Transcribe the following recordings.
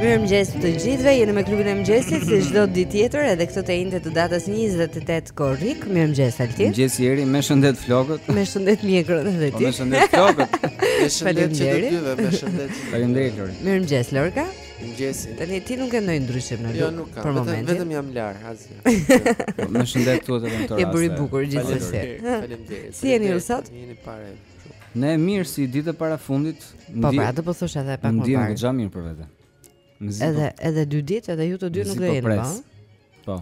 Mirë mëngjes të gjithëve, jeni me klubin e mëngjesit, si çdo ditë tjetër edhe këtë të enjte të datës 28 korrik Mirë mëngjes, Altin Mirë mëngjes, Jeri, me shëndet flokët Me shëndet mjekrën po, dhe ti Me shëndet flokët Me shëndet që të dyve, me shëndet që të dyve Mirë mëngjes, Lorka Mëngjes. Tani ti nuk ke ndonjë ndryshim në jo, look për momentin. Vetëm, vetëm jam larë, asgjë. Po, me shëndet tuat edhe në këtë rast. Je bërë bukur gjithsesi. Faleminderit. Si jeni ju sot? Jeni parë. Ne mirë si ditë e parafundit. Po, pra, atë po thosha edhe pak më parë. Ndihem goxha mirë për vete. Edhe edhe dy ditë, edhe ju të dy nuk do jeni pa. Po.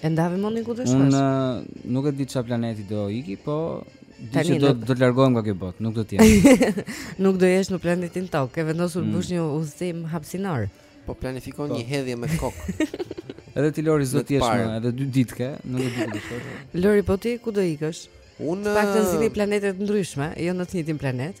E ndave mendin ku do të shkosh? Unë nuk e di çfarë planeti do iki, po di se do do të largohem nga kjo botë, nuk do të jem. nuk do jesh në planetin Tokë, ke vendosur të mm. bësh një udhëtim hapësinor. Po planifikon po. një hedhje me kokë. Edhe ti Lori s'do jesh më, edhe dy ditë ke, nuk e di ku do shkosh. Lori po ti ku do ikësh? Unë të paktën zgjidhni planete të ndryshme, jo në të njëjtin planet.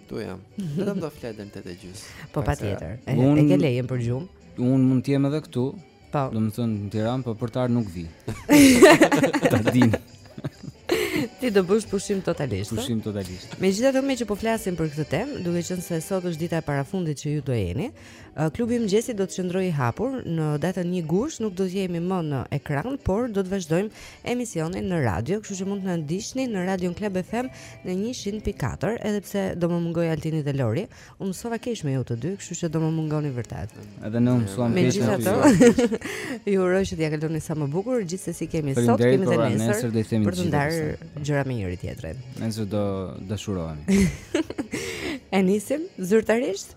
Këtu jam. Vetëm do flesh deri në 8 e gjys. Po patjetër. E, un, e ke lejen për gjumë? Un mund të jem edhe këtu. Po. Domethënë në Tiranë, po për të ardhur nuk vi. Ta dini. Ti do bësh pushim totalisht. Pushim totalisht. Megjithatë, më që po flasim për këtë temë, duke qenë se sot është dita e parafundit që ju do jeni, Klubi i mëngjesit do të qëndrojë i hapur në datën 1 gusht, nuk do të jemi më në ekran, por do të vazhdojmë emisionin në radio, kështu që mund të na ndiqni në Radio Club FM në 100.4, edhe pse do më mungojë Altini dhe Lori. U mësova keq me ju të dy, kështu që do më mungoni vërtet. Edhe ne u mësuam keq. Megjithatë, ju uroj që t'ia kaloni sa më bukur, gjithsesi kemi sot, kemi dhe nesër. Nesër do të themi për të ndarë gjëra me njëri tjetrin. Nesër do dashurohemi. E nisim zyrtarisht.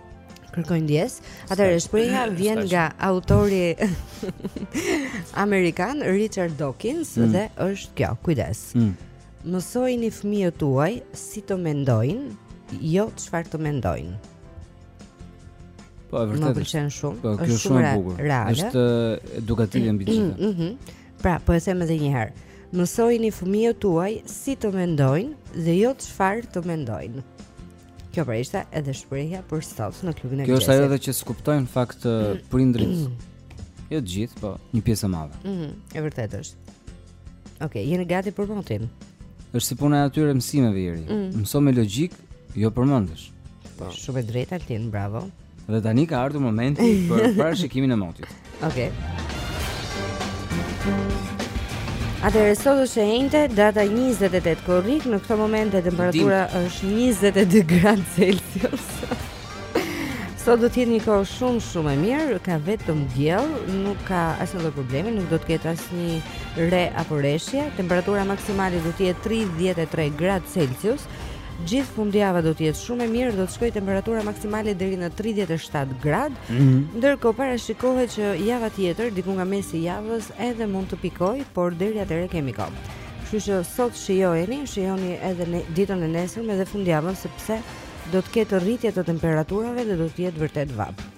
Kërkoj ndjesë. Atëherë shprehja vjen nga autori amerikan Richard Dawkins mm. dhe është kjo. Kujdes. Mm. Mësojini fëmijët tuaj si të mendojnë, jo çfarë të mendojnë. Po, e vërtetë. Më pëlqen shumë. Po, është shumë e bukur. Reale. Është edukative mbi të gjitha. Mhm. Mm pra, po e them edhe një herë. Mësojini fëmijët tuaj si të mendojnë dhe jo çfarë të mendojnë. Kjo pra ishte edhe shprehja për sot në klubin e mëngjesit. Kjo është ajo edhe që s'kuptojnë në fakt mm. prindërit. Mm. Jo të gjithë, po një pjesë e madhe. Mhm, mm e vërtetë është. Okej, jeni gati për motin. Është si puna e atyre mësimeve Jeri. Mm. Mëso me logjikë, jo përmendësh. Po, shumë e drejtë Altin, bravo. Dhe tani ka ardhur momenti për parashikimin e motit. Okej. Atëherë sot është e enjte, data 28 korrik, në këtë moment e temperatura është 22 gradë Celsius. sot do të jetë një kohë shumë shumë e mirë, ka vetëm diell, nuk ka asnjë problem, nuk do të ketë asnjë re apo reshje. Temperatura maksimale do të jetë 33 gradë Celsius. Gjithë fundjava do të jetë shumë e mirë, do të shkojë temperatura maksimale deri në 37 gradë. Mm -hmm. Ndërkohë parashikohet që java tjetër, diku nga mesi i javës, edhe mund të pikojë, por deri atëherë kemi kohë. Kështu që sot shijojeni, shijoni edhe ditën e nesërme dhe fundjavën sepse do të ketë rritje të temperaturave dhe do të jetë vërtet vapë.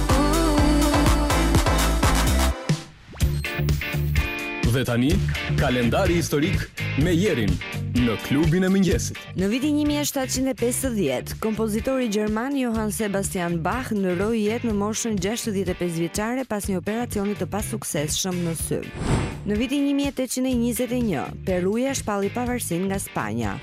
Dhe tani, kalendari historik me Jerin në klubin e mëngjesit. Në vitin 1750, kompozitori gjerman Johann Sebastian Bach ndërroi jetë në moshën 65 vjeçare pas një operacioni të pasuksesshëm në sy. Në vitin 1821, Peruja shpalli pavarësinë nga Spanja.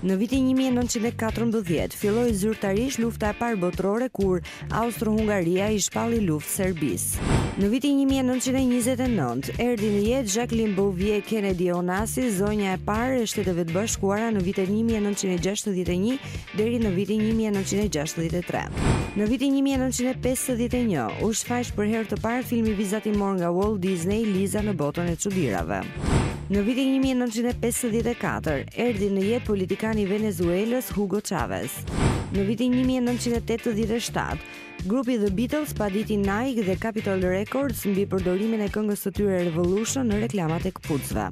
Në vitin 1914 filloi zyrtarisht lufta e parë botërore kur Austro-Hungaria i shpalli luftë Serbisë. Në vitin një mijë e nëntëqind e njëzet e nëntë, erdhi në jetë Jacqueline Bouvier Kennedy Onassis, zonja e parë e Shteteve të Bashkuara në vitet një mijë e nëntëqind e gjashtëdhjetë e një deri në vitin një mijë e nëntëqind e gjashtëdhjetë e tre. Në vitin një mijë e nëntëqind e pesëdhjetë e një, u shfaq për herë të parë filmi vizatimor nga Walt Disney, Liza në botën e çudirave. Në vitin një mijë e nëntëqind e pesëdhjetë e katër, erdhi në jetë politikani i Venezuelës Hugo Chavez. Në vitin 1987, grupi The Beatles paditi Nike dhe Capitol Records mbi përdorimin e këngës së tyre Revolution në reklamat e këpucëve.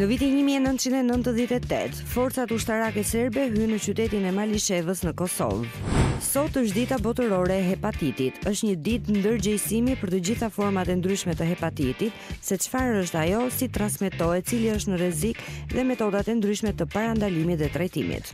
Në vitin 1998, forcat ushtarake serbe hynë në qytetin e Malishevës në Kosovë. Sot është dita botërore e hepatitit. Është një ditë ndërgjegjësimi për të gjitha format e ndryshme të hepatitit, se çfarë është ajo, si transmetohet, cili është në rrezik dhe metodat e ndryshme të parandalimit dhe trajtimit.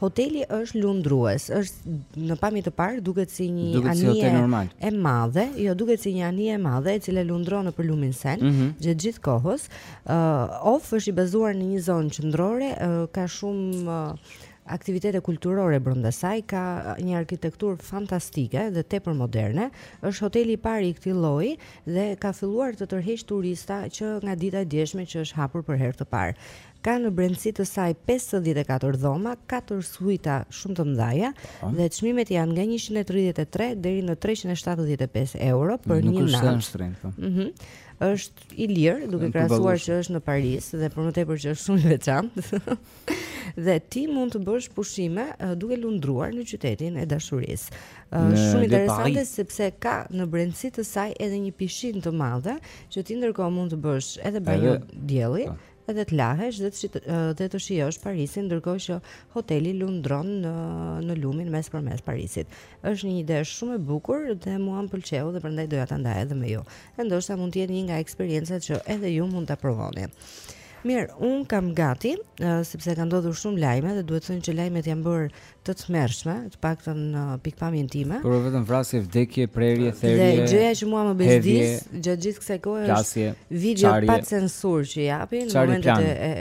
Hoteli është lundrues, në pamje të parë duket si një duket si anije e madhe, jo duket si një anije e madhe e cila lundron nëpër lumin Sen mm -hmm. gjatë gjithë kohës. Ë uh, Off është i bazuar në një zonë qendrore, uh, ka shumë uh, aktivitete kulturore brenda saj, ka një arkitekturë fantastike dhe tepër moderne. Është hoteli i parë i këtij lloji dhe ka filluar të tërheqë turista që nga dita e djeshme që është hapur për herë të parë. ka në brendësi të saj pesëdhjetë e katër dhoma, katër suita shumë të mëdha dhe çmimet janë nga njëqind e tridhjetë e tre deri në treqind e shtatëdhjetë e pesë euro për një natë. Nuk është shumë shtrenjtë. Po. Mhm. Është i lirë duke krahasuar që është në Paris dhe për më tepër që është shumë i veçantë. dhe ti mund të bësh pushime duke lundruar në qytetin e dashurisë. Është shumë interesante sepse ka në brendësi të saj edhe një pishinë të madhe që ti ndërkohë mund të bësh edhe banjo dielli. Po. edhe të lahesh dhe të, dhe të shijosh Parisin ndërkohë që hoteli lundron në në lumin mes për mes Parisit. Është një ide shumë e bukur dhe mua më pëlqeu dhe prandaj doja ta ndaj edhe me ju. E ndoshta mund të jetë një nga eksperiencat që edhe ju mund ta provoni. Mirë, unë kam gati, uh, sepse ka ndodhur shumë lajme dhe duhet thënë që lajmet janë bërë të tmerrshme, të paktën në pikëpamjen time. Po vetëm vrasje, vdekje, prerje, therje. Dhe gjëja që mua më bezdis gjatë gjithë kësaj kohe është video pa censur që japin në momentet e, e,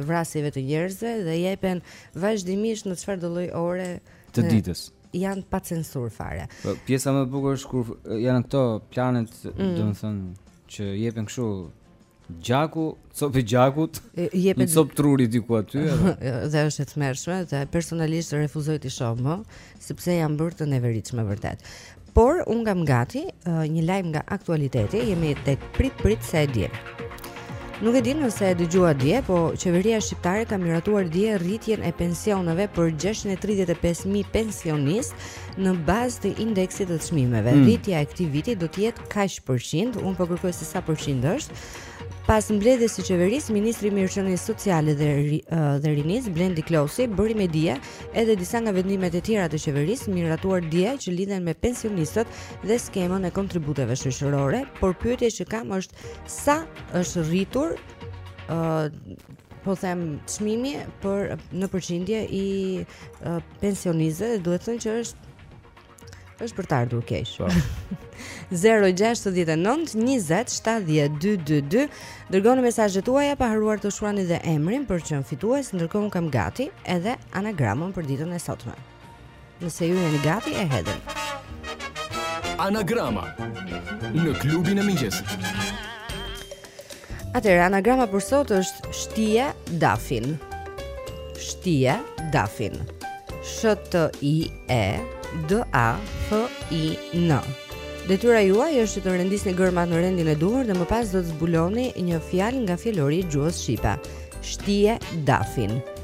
e vrasjeve të njerëzve dhe jepen vazhdimisht në çfarëdo lloj ore të ditës. Janë pa censur fare. Po, pjesa më e bukur është kur janë këto planet, mm. domethënë që jepen kështu Gjaku, copë i gjakut, një copë truri diku aty Dhe është e tmerrshme Dhe personalisht refuzoj t'i shoh më Sepse janë bërë të neveritshme vërtet Por, unë kam gati uh, një lajm nga aktualiteti Jemi te prit prit se dje Nuk e di nëse e dëgjuat dje Po, qeveria shqiptare ka miratuar dje rritjen e pensioneve Për 635.000 pensionistë Në bazë të indeksit të të çmimeve mm. Rritja e këtij viti do të jetë kaq përqind, unë po kërkoj se sa përqind është. Pas mbledhjes së qeverisë, ministri i Mirëqenies Sociale dhe dhe Rinisë Blendi Klosi bëri me dije edhe disa nga vendimet e tjera të qeverisë miratuar dje që lidhen me pensionistët dhe skemën e kontributeve shoqërore, por pyetja që kam është sa është rritur ë uh, po them çmimi për në përqindje i uh, pensionistëve, duhet thënë që është Është për të ardhur keq. 0692070222 dërgoni mesazhet tuaja pa harruar të shkruani dhe emrin për të qenë fitues, ndërkohë unë kam gati edhe anagramën për ditën e sotme. Nëse ju jeni gati e hedhim. Anagrama në klubin e mëngjesit. Atëherë anagrama për sot është shtie dafin. Shtie dafin. SH T I E D A F I N. Detyra juaj është të rendisni gërmat në rendin e duhur dhe më pas do të zbuloni një fjalë nga fjalori i gjuhës shqipe. Shtie dafin.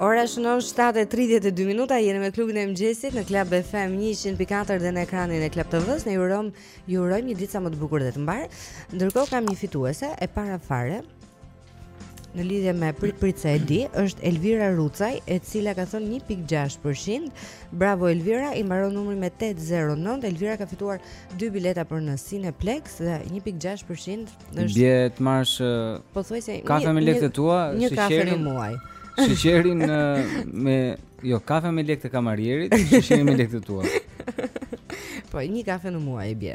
Ora shënon 7:32 minuta jeni me klubin e mëngjesit në Club FM 100.4 dhe në ekranin e Club TV-s ne ju urojmë ju urojmë një ditë sa më të bukur dhe të mbarë. Ndërkohë kam një fituese e para fare. në lidhje me prit prit se e di, është Elvira Rucaj, e cila ka thënë 1.6%. Bravo Elvira, i mbaron numri me 809. Elvira ka fituar dy bileta për në Cineplex dhe 1.6% është Bie të marrësh pothuajse kafe me lekët e tua, një kafe në muaj. Sheqerin me jo kafe me lekë të kamarierit, sheqerin me lekët e tua. Po, një kafe në muaj bie.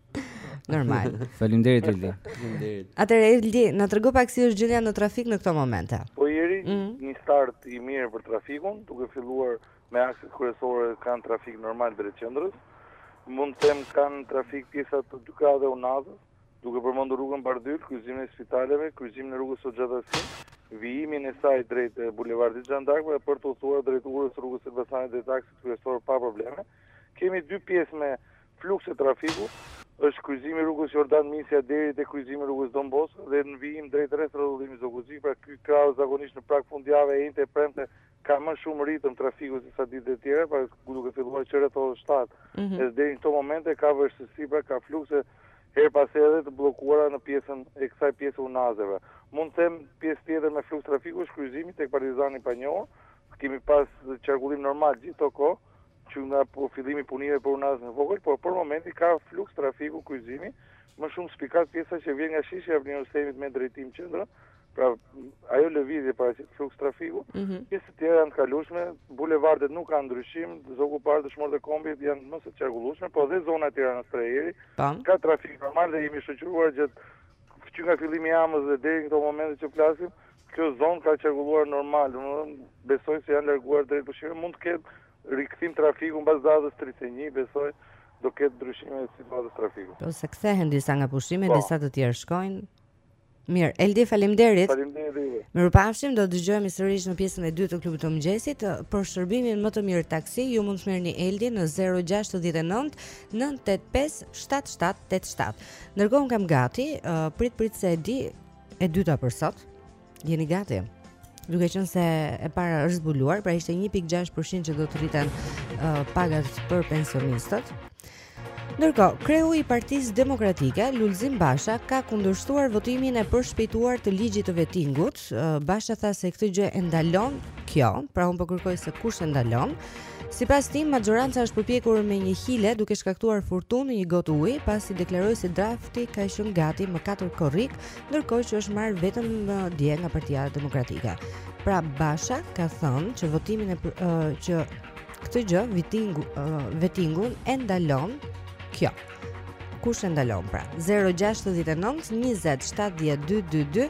Normal. Faleminderit Eldi. Faleminderit. Atëherë Eldi, na trego pak si është gjendja në trafik në këto momente. Po Eri, mm. një start i mirë për trafikun, duke filluar me akset kryesore kanë trafik normal drejt qendrës. Mund të them kanë trafik pjesa te dy krahët e Unazës, duke përmendur rrugën Bardhyl, kryqëzimin e spitaleve, kryqëzimin e rrugës Hoxha Tahsin, vijimin e saj drejt eh, bulevardit Zhan d'Ark dhe për të udhëtuar drejt urës rrugës së Elbasanit drejt aksit kryesor pa probleme. Kemi dy pjesë me Flukse trafiku është kryqëzimi i rrugës Jordan Misja deri te kryqëzimi i rrugës Don Bosco dhe në vijim drejt rrethrrotullimit Zogu i Zi, pra ky krahu zakonisht në prag fundjave e enjte e premte ka më shumë ritëm trafiku se sa ditët e tjera, pra duke filluar që rreth orës 7. Mm -hmm. Edhe deri në këto momente ka vështirësi, pra ka flukse herë pas herë të bllokuara në pjesën e kësaj pjese unaze. Mund të them pjesë tjetër me fluks trafiku është kryqëzimi tek Partizani i Panjohur, kemi pas qarkullim normal gjithë kohës, Që nga fillimi i punimeve për unazën e vogël, por për momentin ka fluks trafiku kryqëzimi, më shumë spikat pjesa që vjen nga sheshi Avni Rustemi me drejtim qendrën, pra ajo lëvizje paraqet fluks trafiku, mm -hmm. pjesë të tjera janë të kalueshme, bulevardet nuk kanë ndryshim, Zogu i Parë Dëshmorët e Kombit janë më se të qarkullueshme, por dhe zona e Tiranës së Re ka trafik normal dhe jemi shoqëruar gjatë Që nga fillimi i javës dhe deri në këto momente që flasim, kjo zonë ka qarkulluar normal, domethënë besoj se janë larguar drejt pushimit, mund të ketë rikthim trafiku mbas datës 31, besoj do ketë ndryshime të situatës së trafikut. Po se kthehen disa nga pushimet, po. disa të tjerë shkojnë. Mirë, Eldi, faleminderit. Faleminderit. Mirupafshim, do të dëgjohemi sërish në pjesën e dytë të klubit të mëngjesit. Për shërbimin më të mirë taksi, ju mund të merrni Eldin në 069 985 7787. Ndërkohë unë kam gati, uh, prit prit se e di e dyta për sot. Jeni gati? Duke qenë se e para është zbuluar, pra ishte 1.6% që do të rriten uh, pagat për pensionistët. Ndërkohë, kreu i Partisë Demokratike, Lulzim Basha, ka kundërshtuar votimin e përshpejtuar të ligjit të vetingut. Basha tha se këtë gjë e ndalon kjo, pra unë po kërkoj se kush e ndalon. Sipas tij, maxhoranca është përpjekur me një hile duke shkaktuar furtunë në një gotë uji, pasi deklaroi se drafti ka qenë gati më katër korrik, ndërkohë që është marrë vetëm dje nga Partia Demokratike. Pra Basha ka thënë që votimin e uh, që këtë gjë vitingu uh, vetingun e ndalon kjo. Kush e ndalon pra? 069 20 70 222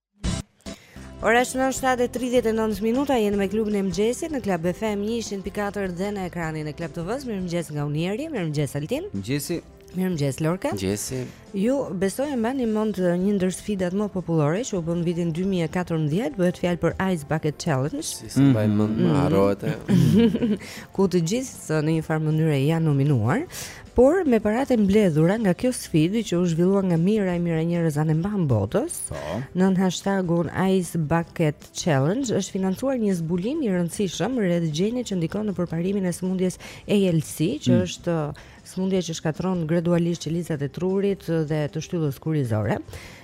Ora është 7:39 minuta jeni me klubin e mëngjesit në Club FM 104 dhe në ekranin e Club TV-s. Mirëmëngjes nga Unieri, mirëmëngjes Altin. Mëngjesi. Mirëmëngjes Lorka. Mëngjesi. Ju besoj e mbani mend një ndër sfidat më popullore që u bë në vitin 2014, bëhet fjalë për Ice Bucket Challenge. Si s'e mbaj mhm. mend, nuk harrohet. Ku të gjithë në një farë mënyre janë nominuar. Por me paratë mbledhura nga kjo sfidë që u zhvillua nga mijëra e mijëra njerëz anë mbanë botës, Po. Nën hashtagun Ice Bucket Challenge është financuar një zbulim i rëndësishëm rreth gjenit që ndikon në përparimin e sëmundjes ALC, që mm. është uh, sëmundja që shkatërron gradualisht qelizat e trurit uh, dhe të shtyllës kurrizore.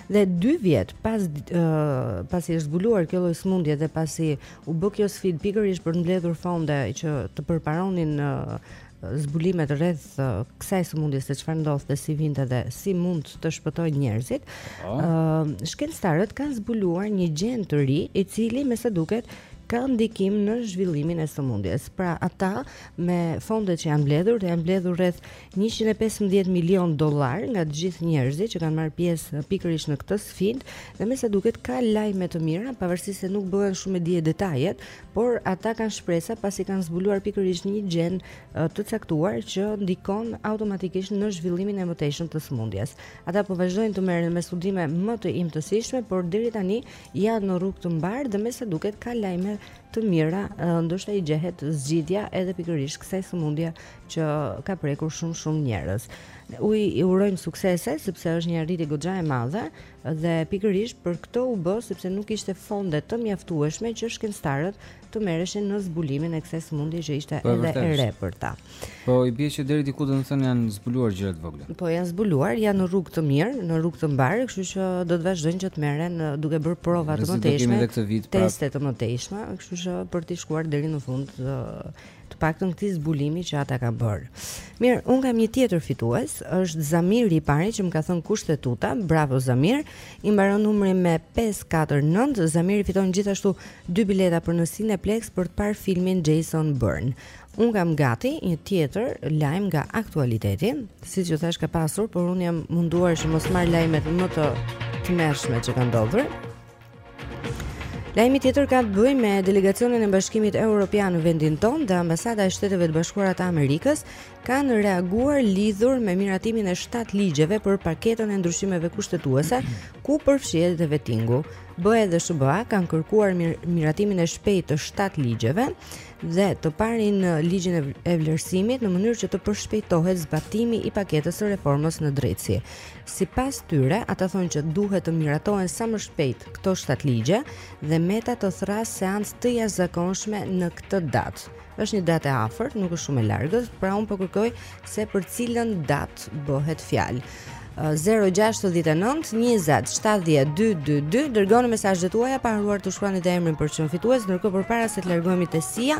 Dhe 2 vjet pas uh, pasi është zbuluar kjo lloj sëmundje dhe pasi u bë kjo sfidë pikërisht për të mbledhur fonde që të përparonin uh, zbulimet rreth kësaj sëmundje se çfarë ndodhte dhe si vinte dhe si mund të shpëtojnë njerëzit. Ëh, oh. uh, shkencëtarët kanë zbuluar një gjen të ri, i cili me sa duket ka ndikim në zhvillimin e sëmundjes. Pra ata me fondet që janë mbledhur, dhe janë mbledhur rreth 115 milion dollar nga të gjithë njerëzit që kanë marrë pjesë pikërisht në këtë sfidë, dhe me sa duket ka lajme të mira, pavarësisht se nuk bëhen shumë me dije detajet, por ata kanë shpresa pasi kanë zbuluar pikërisht një gjen të caktuar që ndikon automatikisht në zhvillimin e mëtejshëm të sëmundjes. Ata po vazhdojnë të merren me studime më të imtësishme, por deri tani janë në rrugë të mbarë dhe me sa duket ka lajme të mira, ndoshta i gjehet zgjidhja edhe pikërisht kësaj sëmundje që ka prekur shumë shumë njerëz. Uj, i urojmë suksese sepse është një arritje goxha e madhe. Dhe pikërisht për këtë u bë sepse nuk ishte fonde të mjaftueshme që shkencëtarët të merreshin me zbulimin e kësaj sëmundje që ishte po, edhe e re për ta. Po i bie që deri diku domethënë janë zbuluar gjëra të vogla. Po janë zbuluar, janë në rrugë të mirë, në rrugë të mbarë, kështu që do të vazhdojnë që të merren duke bërë prova të mëtejshme, pra. teste të mëtejshme, kështu që për të shkuar deri në fund Të paktën këtij zbulimi që ata kanë bërë. Mirë, un kam një tjetër fitues, është Zamir, i pari që më ka thënë kushtetuta. Bravo Zamir. I mbaron numri me 549. Zamiri fiton gjithashtu dy bileta për në Cineplex për të parë filmin Jason Bourne. Un kam gati një tjetër lajm nga aktualiteti, siç ju thash ka pasur, por un jam munduar që mos marr lajmet më të tmerrshme që kanë ndodhur. Lajmi tjetër ka të bëjë me delegacionin e Bashkimit Evropian në vendin tonë dhe ambasada e Shteteve të Bashkuara të Amerikës kanë reaguar lidhur me miratimin e 7 ligjeve për paketën e ndryshimeve kushtetuese, ku përfshihet edhe Vetingu. BE dhe SHBA kanë kërkuar mir miratimin e shpejtë të 7 ligjeve dhe të parin ligjin e vlerësimit në mënyrë që të përshpejtohet zbatimi i paketës së reformës në drejtësi. Sipas tyre, ata thonë që duhet të miratohen sa më shpejt këto shtatë ligje dhe Meta të thërrasë seancë të jashtëzakonshme në këtë datë. Është një datë e afërt, nuk është shumë e largët, pra unë po kërkoj se për cilën datë bëhet fjalë. 069 20 7222 dërgoni mesazhet tuaja pa harruar të shkruani dhe emrin për çmim fitues ndërkohë përpara se të largohemi te Sia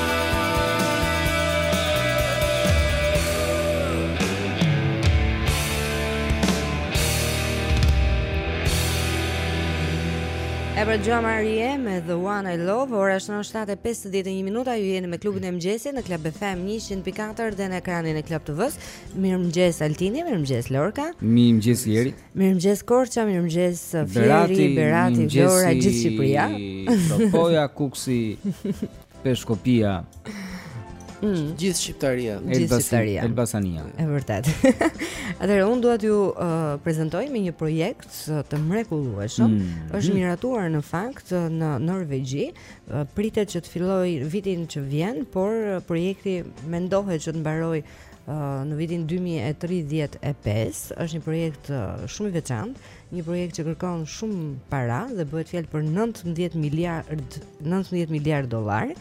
Ebra Jamarie me The One I Love Ora është në 7.51 minuta Ju jeni me klubin e mëngjesit në Club FM 100.4 Dhe në ekranin e Club TV-s Mirëmëngjes Altini, mirëmëngjes Lorka Mirëmëngjes Jeri Mirëmëngjes Korça, mirëmëngjes Fieri, Berati, Berati, Vlora, gjithë Shqipëria Mirëmëngjes Kuksi Peshkopia. Mm. Gjithë shqiptaria, gjithë shqiptaria. Elbasania. E vërtet. Atëherë unë dua t'ju uh, prezantoj me një projekt uh, të mrekullueshëm. Mm. Është miratuar në fakt uh, në Norvegji. Uh, pritet që të fillojë vitin që vjen, por uh, projekti mendohet që të mbarojë uh, në vitin 2035. Është një projekt uh, shumë i veçantë Një projekt që kërkon shumë para dhe bëhet fjalë për 19 miliard 19 miliard dollarë.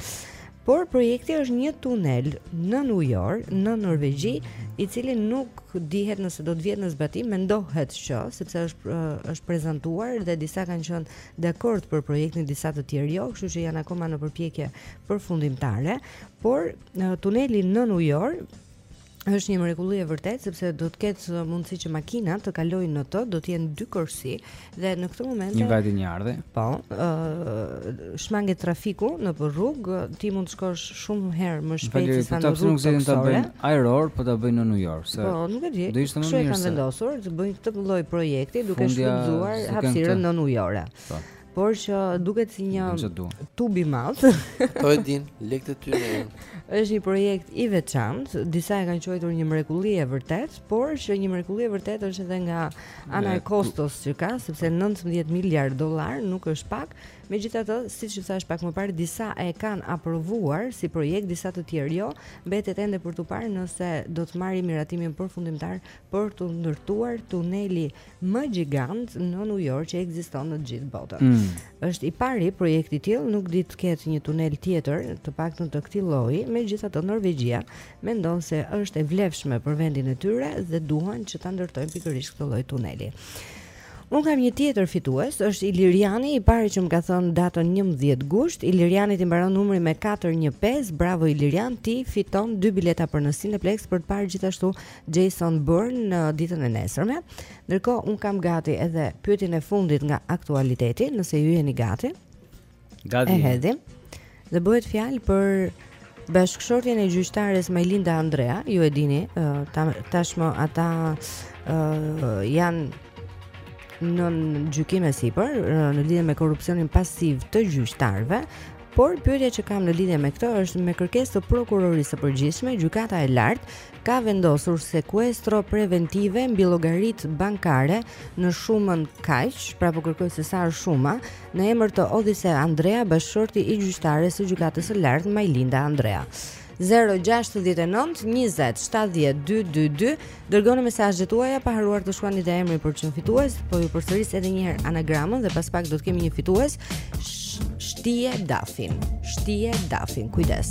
Por projekti është një tunel nënujor, në Norvegji, i cili nuk dihet nëse do të vihet në zbatim, mendohet që, sepse është, është prezantuar dhe disa kanë qënë dakord për projektin disa të tjerë jo, kështu që janë akoma në përpjekje përfundimtare, por tuneli nënujor, Është një mrekulli e vërtetë sepse do të ketë mundësi që makinat të kalojnë në të, do të jenë dy korsi dhe në këtë moment një vajtje një ardhje. Po, ë uh, shmanget trafiku nëpër rrugë, ti mund të shkosh shumë herë më shpejt se sa në rrugë. Nuk zgjedhin ta bëjnë ajror, po ta bëjnë nënujor, se. Po, nuk e di. Do ishte më mirë. Shumë kanë vendosur të bëjnë këtë lloj projekti duke shfrytzuar hapësirën nënujore. Po. por që duket si një tub i madh. Po e din, lekët e tyre. Është një projekt i veçantë, disa e kanë quajtur një mrekulli e vërtet, por që një mrekulli e vërtet është edhe nga ana e kostos që ka, sepse 90 miliard dollar nuk është pak. Megjithatë, siç ju thashë pak më parë, disa e kanë aprovuar si projekt, disa të tjerë jo. Mbetet ende për t'u parë nëse do të marrë miratimin përfundimtar për t'u ndërtuar tuneli më gjigant nënujor që ekziston në të gjithë botën. Mm. Është i pari projekt i tillë, nuk di të ketë një tunel tjetër, të paktën të këtij lloji, megjithatë Norvegjia mendon se është e vlefshme për vendin e tyre dhe duan që ta ndërtojnë pikërisht këtë lloj tuneli. Unë kam një tjetër fitues, është Iliriani, i pari që më ka thënë datën 11 gusht. Ilirianit i mbaron numri me 415. Bravo Ilirian, ti fiton dy bileta për në Cineplexx për të parë gjithashtu Jason Bourne në ditën e nesërme. Ndërkohë unë kam gati edhe pyetjen e fundit nga aktualiteti, nëse ju jeni gati. Gati. E hedhim. Dhe bëhet fjalë për bashkëshortjen e gjyqtares Majlinda Andrea, ju e dini, tashmë ata janë nën gjykim e sipër në lidhje me korrupsionin pasiv të gjyqtarëve, por pyetja që kam në lidhje me këtë është me kërkesë të prokurorisë së përgjithshme, gjykata e lartë ka vendosur sekuestro preventive mbi llogaritë bankare në shumën kaq, pra po kërkoj se sa është shuma, në emër të Odhise Andrea, bashkëshorti i gjyqtares së Gjykatës së Lartë Majlinda Andrea. 0692070222 dërgoni mesazhet tuaja pa harruar të shkruani dhe emrin për të qenë fitues, po ju përsëris edhe një herë anagramën dhe pas pak do të kemi një fitues. Shtie Dafin, shtie Dafin, kujdes.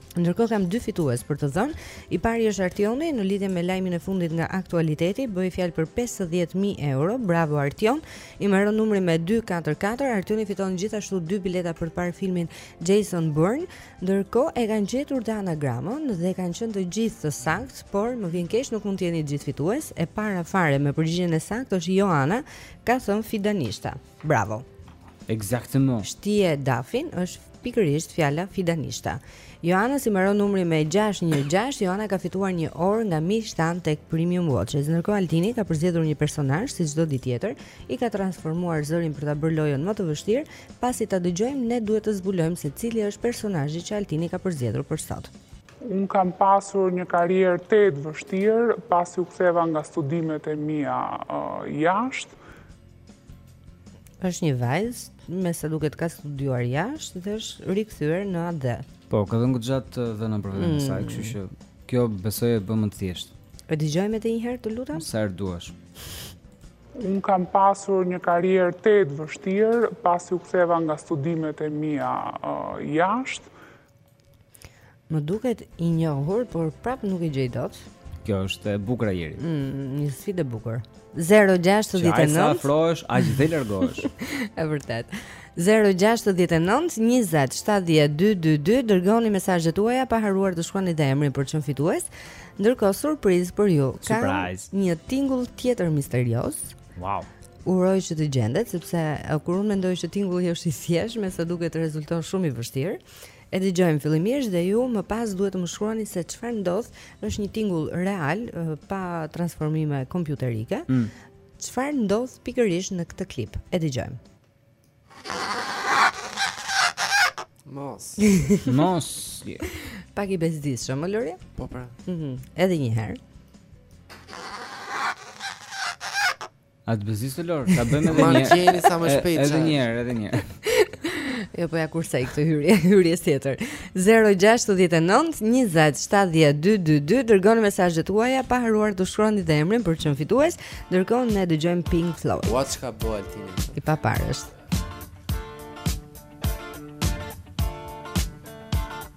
Ndërkohë kam dy fitues për të dhënë. I pari është Artioni në lidhje me lajmin e fundit nga aktualiteti, bëhej fjalë për 50000 euro. Bravo Artion. I mbaron numri me 244. Artioni fiton gjithashtu dy bileta për të parë filmin Jason Bourne. Ndërkohë e kanë gjetur dhe anagramën dhe kanë qenë të gjithë të saktë, por më vjen keq nuk mund të jeni të gjithë fitues. E para fare me përgjigjen e saktë është Joana, ka thënë Fidanishte. Bravo. Exactement. Shtie Dafin është pikërisht fjala fidanishte. Joanës i mbaron numri me 616, Joana ka fituar një orë nga Mishtan tek Premium Watches. Ndërkohë Altini ka përzgjedhur një personazh si çdo ditë tjetër, i ka transformuar zërin për ta bërë lojën më të vështirë, pasi ta dëgjojmë ne duhet të zbulojmë se cili është personazhi që Altini ka përzgjedhur për sot. Unë kam pasur një karrierë të vështirë pasi u ktheva nga studimet e mia uh, jashtë Është një vajzë, me sa duket ka studiuar jashtë dhe është rikthyer në atdhe. Po, ka dhënë mjaft të dhëna për veten e saj, kështu që kjo besoj e bën më të thjeshtë. E dëgjojmë edhe një herë, të lutem. Sa herë duash. Unë kam pasur një karrierë të vështirë, pasi u ktheva nga studimet e mia uh, jashtë, Më duket i njohur, por prapë nuk e gjej dot. Kjo është e bukura, Eri. Mm, një sfidë e bukur. 069. Ai sa afrohesh, aq dhe largohesh. Është vërtet. 0-6-19-27-12-22 Dërgoni mesazhet tuaja Pa harruar të shkruani dhe emrin për të qenë fitues Ndërkohë surprizë për ju Ka një tingull tjetër misterioz Wow Uroj që të gjendet Sepse kur unë mendoj që tingulli është i thjeshtë Me sa duket rezulton shumë i vështirë E dëgjojmë fillimisht dhe ju më pas duhet të më shkruani se çfarë ndodh, është një tingull real pa transformime kompjuterike. Mm. Çfarë mm. ndodh pikërisht në këtë klip? E dëgjojmë. Mos. Mos. Pak i bezdisshëm, Lori? Po pra. Mhm. Mm Edhe një herë. A të bezdis ty Lori, ta bëjmë edhe një gjeni sa më shpejt Edhe një herë, edhe një Jo po ja kursej këtë hyrje, hyrjes tjetër 069 27222 Dërgoni mesazhet tuaja pa harruar të shkruani dhe emrin për të qenë fitues Ndërkohë ne dëgjojmë Pink Floyd What's ka bo altini? I paparë është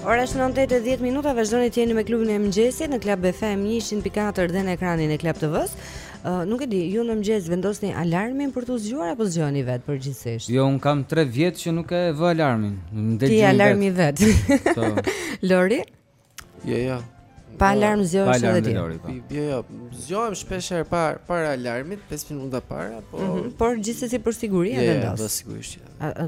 Ora është 9:10 minuta, vazhdoni të jeni me klubin e mëngjesit në Club FM 104 dhe në ekranin e Club TV-së. Uh, nuk e di, ju në mëngjes vendosni alarmin për t'u zgjuar apo zgjoheni vetë përgjithësisht? Jo, unë kam 3 vjet që nuk e vë alarmin. Ti alarmi vetë. Po. Lori? Jo, jo. Pa alarm zgjohesh edhe ti. Po. Jo, jo, zgjohem shpesh herë pak para alarmit, 5 minuta para, po. Mm -hmm. Por gjithsesi për siguri e vendos. Jo, jo, sigurisht.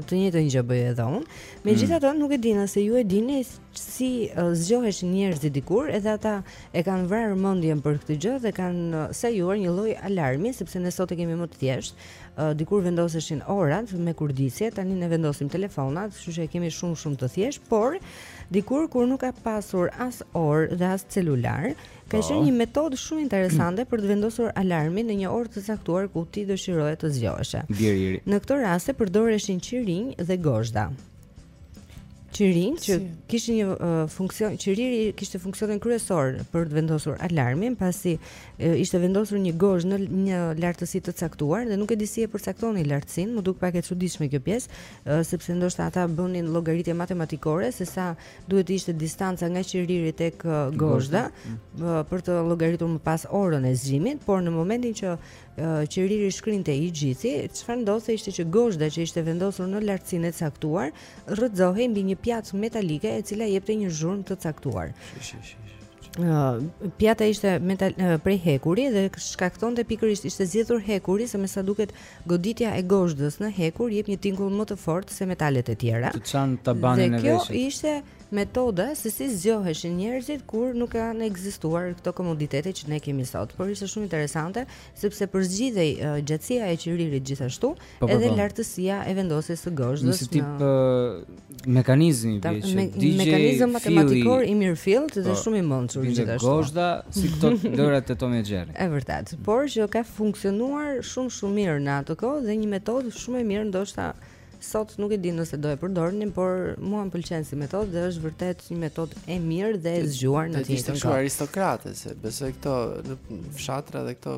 Të njëjtën gjë bëj edhe unë. Megjithatë, mm. nuk e di nëse ju e dini si zgjoheshin njerëzit dikur, edhe ata e kanë vrarë mendjen për këtë gjë dhe kanë sajuar një lloj alarmi, sepse ne sot e kemi më të thjeshtë dikur vendoseshin orët me kurdisje, tani ne vendosim telefonat, kështu që e kemi shumë shumë të thjeshtë, por Dikur kur nuk ka pasur as orë dhe as celular, ka po. qenë një metodë shumë interesante për të vendosur alarmin në një orë të caktuar ku ti dëshiroje të zgjoheshe. Qiriri. Në këto raste përdoreshin qirinj dhe gozhda. Qirinj që si. kishin një uh, funksion, qiriri kishte funksionin kryesor për të vendosur alarmin, pasi uh, ishte vendosur një gozhdë në një lartësi të caktuar dhe nuk e di si e përcaktonin lartësinë, më duket pak e çuditshme kjo pjesë, sepse ndoshta ata bënin llogaritje matematikore se sa duhet të ishte distanca nga qiriri tek gozhda mm. për të llogaritur më pas orën e zgjimit, por në momentin që qiriri shkrinte i gjithi, çfarë ndodhte ishte që gozhda që ishte vendosur në lartësinë e caktuar rrëzohej mbi një pjatë metalike e cila jepte një zhurmë të caktuar. Pjata ishte metal, prej hekuri dhe shkaktonte pikërisht ishte zgjedhur hekuri se me sa duket Goditja e gozhdës në hekur jep një tingull më të fortë se metalet e tjera. Të çan tabanin e veshit. Dhe kjo ishte metoda se si zgjoheshin njerëzit kur nuk kanë ekzistuar këto komoditete që ne kemi sot. Por ishte shumë interesante sepse përzgjidhej uh, gjatësia e qiririt gjithashtu, po, po, edhe po. lartësia e vendosjes së gozhdës. Një tip në... Mekanizmi i vjetër që DIY Mekanizëm matematikor i mirëfilltë dhe po, shumë i mënçur gjithashtu. Dhe gozhda si këto të lërat të Tomi e Xherrit. E vërtetë, por që ka funksionuar shumë shumë mirë në atë kohë dhe një metodë shumë e mirë ndoshta sot nuk e di nëse do e përdornin, por mua më pëlqen si metodë dhe është vërtet një metodë e mirë dhe e zgjuar në të njëjtën kohë. Është aristokrate se besoj këto në fshatra dhe këto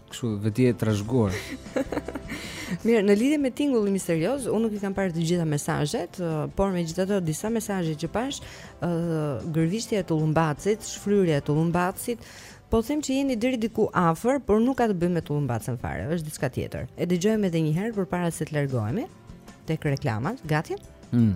Kështu veti e trashëguar. Mirë, në lidhje me tingullin misterioz, unë nuk i kam parë të gjitha mesazhet, uh, por megjithatë disa mesazhe që pashë, ë uh, gërvishtja e tullumbacit, shfryrja e tullumbacit, po them që jeni deri diku afër, por nuk ka të bëjë me tullumbacën fare, është diçka tjetër. E dëgjojmë edhe një herë përpara se të largohemi tek reklamat. Gati? Mm.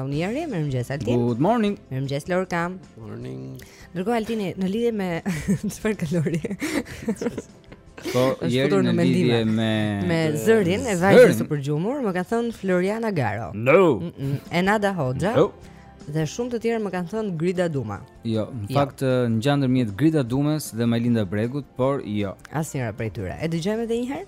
Ueda, Jeri, mirëmëngjes Altin Good morning Mirëmëngjes Lorka Good morning Ndërkohë Altini, në lidhje me Çfarë ka, Lori Po, Jeri në, në lidhje me Me zërin e vajzës së përgjumur Më ka thënë Floriana Garo No mm -mm. Enada Hoxha No Dhe shumë të tjerë më kanë thënë Grida Duma Jo, në jo. fakt në gjendet midis Grida Dumës dhe Majlinda Bregut Por jo Asnjëra prej tyre E dëgjojmë edhe një herë?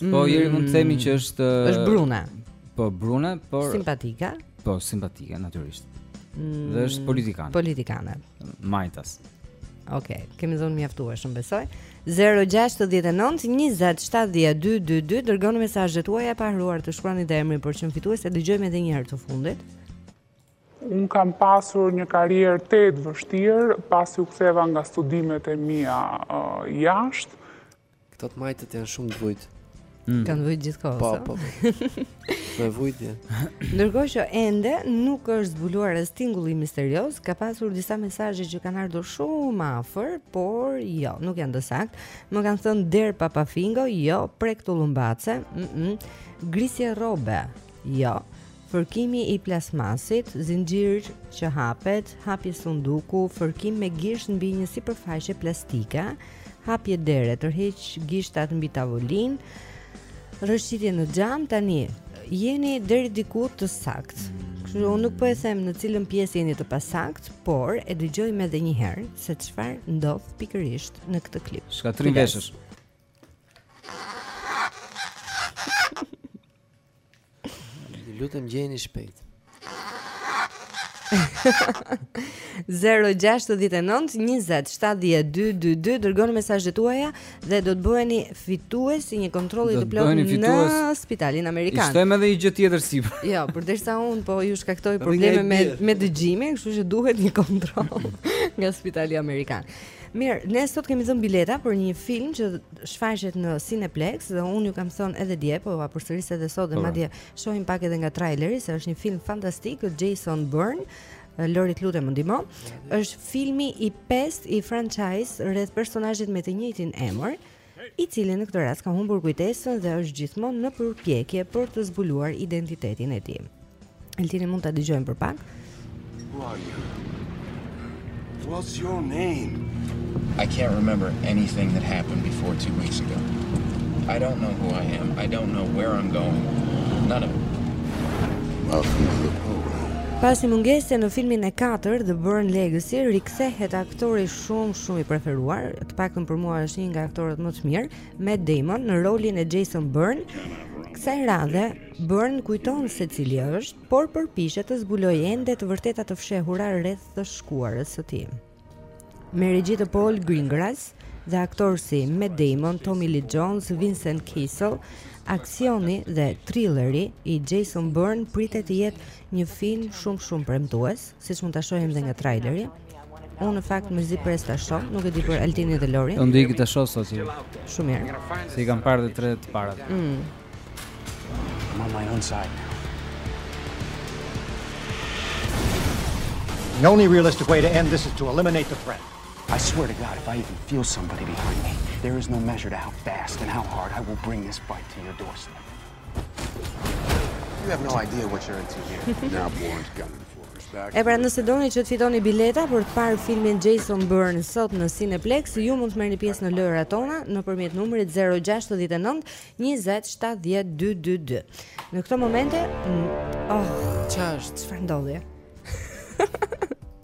Po Jeri mund të themi që është është brune. Po brune, por simpatike. Po simpatike natyrisht. Mm, dhe është politikane. Politikane. Majtas. Ok, kemi thënë mjaftueshëm besoj 0-6-19-27-12-22 Dërgoni mesazhet tuaja pa harruar të shkruani dhe emri për të qenë fitues e dëgjojmë edhe një herë të fundit Unë kam pasur një karrierë të të vështirë pasi u ktheva nga studimet e mia jashtë Këto të majtët janë shumë të vujtë. Mm. Kanë vujt gjithë kohës. Po, po. po. Me vujtje. Ndërkohë që ende nuk është zbuluar as tingulli misterioz, ka pasur disa mesazhe që kanë ardhur shumë afër, por jo, nuk janë të saktë. Më kanë thënë derë papafingo, jo, prek tullumbace, mm, -mm. grisje rrobe. Jo. Fërkimi i plasmasit, zinxhir që hapet, hapje sunduku, fërkim me gisht mbi një sipërfaqe plastike, hapje dere, tërheq gishtat mbi tavolinë, rrëshqitje në xham tani. Jeni deri diku të saktë. Mm. Kështu unë nuk po e them në cilën pjesë jeni të pasaktë, por e dëgjojmë edhe një herë se çfarë ndodh pikërisht në këtë klip. Shkatërrim veshësh. Ju lutem gjeni shpejt. 069 20 70 222 Dërgoni mesazhet tuaja Dhe do të bëheni fitues i një kontrolli të plotë në spitalin Amerikan I shtojmë edhe një gjë tjetër sipër Jo, përderisa unë po ju shkaktoj probleme me, me dëgjimin Kështu që duhet një kontroll Nga spitali Amerikan Mirë, ne sot kemi dhënë bileta për një film që shfaqet në Cineplex dhe unë ju kam thënë edhe dje, po ua përsëris edhe sot dhe po, madje shohim pak edhe nga traileri se është një film fantastik Jason Bourne. Lori të lutem më ndihmo. Është filmi i pestë i franchise rreth personazhit me të njëjtin emër. i cili në këtë rast ka humbur kujtesën dhe është gjithmonë në përpjekje për të zbuluar identitetin e tij. Altini mund ta dëgjojmë për pak. What's your name? I can't remember anything that happened before 2 weeks ago. I don't know who I am. I don't know where I'm going. None of it. Welcome to the program. Pas një mungese në filmin e 4 The Bourne Legacy, rikthehet aktori Shumë shumë i preferuar, të paktën për mua është një nga aktorët më të mirë, Matt Damon në rolin e Jason Bourne. Kësaj radhe, Bourne kujton se cili është, por përpiqet të zbulojë ende të vërteta të fshehura rreth të shkuarës së tij. Me regji të Paul Greengrass dhe aktorë si Matt Damon, Tommy Lee Jones, Vincent Cassel, aksioni dhe thrilleri Jason Bourne pritet të jetë një film shumë shumë premtues, siç mund ta shohim edhe nga traileri. Unë në fakt mezi pres ta shoh, nuk e di për Altini dhe Lori. Unë do iki ta shoh sot. Shumë mirë. Se i kam parë të tre të parat. Mm. I'm on my own side now. The only realistic way to end this is to eliminate the threat. I swear to God, if I even feel somebody behind me, there is no measure to how fast and how hard I will bring this fight to your doorstep. You have no idea what you're into here. Now Bourne's gunning for us. E pra nëse doni që të fitoni bileta për të parë filmin Jason Bourne sot në Cineplex, ju mund të merrni pjesë në lojërat tona nëpërmjet numrit 069 20 70 222. Në këto momente, mm, oh, ç'është? Çfarë ndodhi?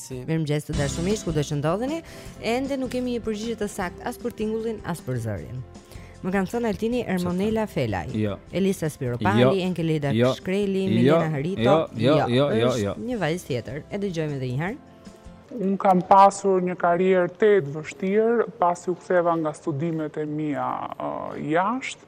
Mirëmëngjes të dashur miq, kudo që ndodheni. Ende nuk kemi një përgjigje të saktë as për tingullin, as për zërin. Më kanë thënë Altini Ermonela Felaj. Jo. Elisa Spiropali, jo. Enkeleida jo. Shkreli, jo. Milena jo. Harito. Jo, jo, jo, jo, jo. jo. Një vajzë tjetër. E dëgjojmë edhe një herë. Unë kam pasur një karrierë të të vështirë, pasi u ktheva nga studimet e mia uh, jashtë,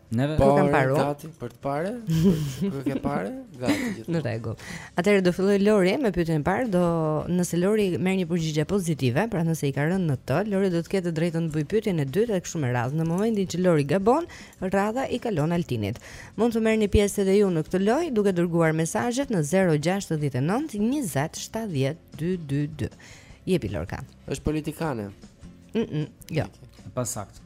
Neve po, kam parë. Gati për të parë? Kur ke parë? Gati gjithë. Në rregull. Atëherë do fillojë Lori me pyetjen e parë, do nëse Lori merr një përgjigje pozitive, pra nëse i ka rënë në të, Lori do të ketë të drejtën të bëjë pyetjen e dytë dhe kështu me radhë. Në momentin që Lori gabon, radha i kalon Altinit. Mund të merrni pjesë edhe ju në këtë lojë duke dërguar mesazhet në 069 20 70 222. Jepi Lorka. Është politikane. Mm, -mm jo. Pasaktë.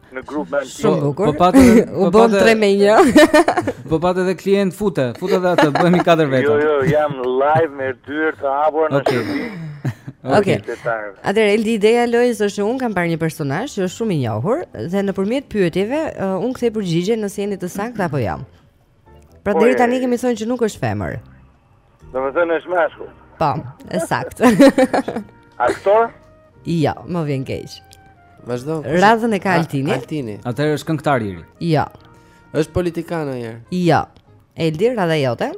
në grup me anti. Shumë bukur. Po patë u bëmë 3 me 1. Po patë edhe klient fute, fute edhe atë, bëhemi katër vetë. Jo, jo, jam live me dyer të hapur në shtëpi. Okej. Atëherë Eldi ideja e lojës është që unë kam parë një personazh që është shumë i njohur dhe nëpërmjet pyetjeve uh, unë kthej përgjigje nëse jeni të saktë apo jo. Pra deri tani kemi thënë që nuk është femër. Domethënë është mashkull. Po, është saktë. Aktor? Jo, më vjen keq. Vazhdo. Radhën e ka Altini. Altini. Atëherë është këngëtar i ri. Jo. Është politikan ai. Jo. Eldi radha jote?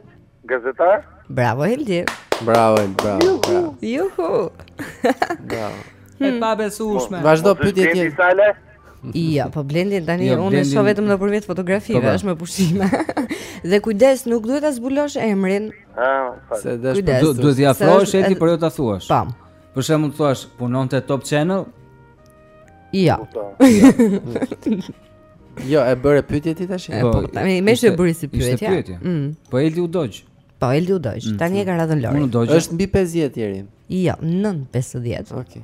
Gazetar? Bravo Eldi. Bravo, bravo, bravo. Juhu. Bravo. E pabesueshme. Vazhdo pyetje tjetër. Jo, po Blendi tani unë e shoh vetëm nëpërmjet fotografive, po, po. është me pushime. dhe kujdes, nuk duhet ta zbulosh emrin. Ah, po. Se dash du, duhet t'i afrohesh ti por jo ta thuash. Pam. Për shembull thua, punon te Top Channel? Jo. Jo, e bëre pyetje ti tash? Po, po tani ma bëri si pyetje. Mm. Po Eldi u dogj. Po Eldi u dogj. Mm, tani e ka radhën Lori. Është mbi 50 vjeç. Jo, nën 50. Okej.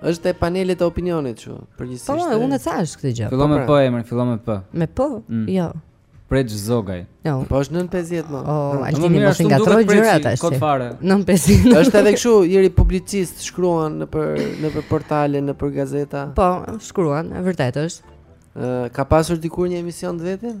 Është te panelet e opinionit kështu, përgjithësisht. Po, e unë e thash këtë gjë. Fillon po, me pra. P emrin, fillon me P. Me P? Mm. Jo. Preç Zogaj. Jo. Po është nën 50 më. O, ai është një mos ngatërro gjërat tash. Kot fare. Nën 50. Është edhe kështu, i ri, publicist shkruan nëpër nëpër portale, nëpër gazeta. Po, shkruan, e vërtetë është. Ë, ka pasur dikur një emision të vetin?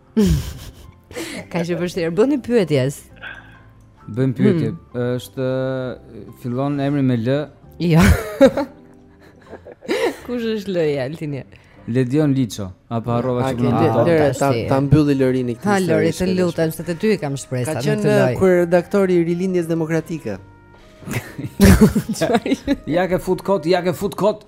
Ka që vështirë, bëj një pyetje. Bëj pyetje, hmm. është fillon emri me L? Jo. Kush është L-ja Altin? Ledion Liço, apo harrova që mund të thotë. Ta ta mbylli Lorin i këtij. Ha Lori, të lutem se të dy i kam shpresa në këtë lojë. Ka qenë kryeredaktor i Rilindjes Demokratike. Ia ke fut kot, ia ke fut kot.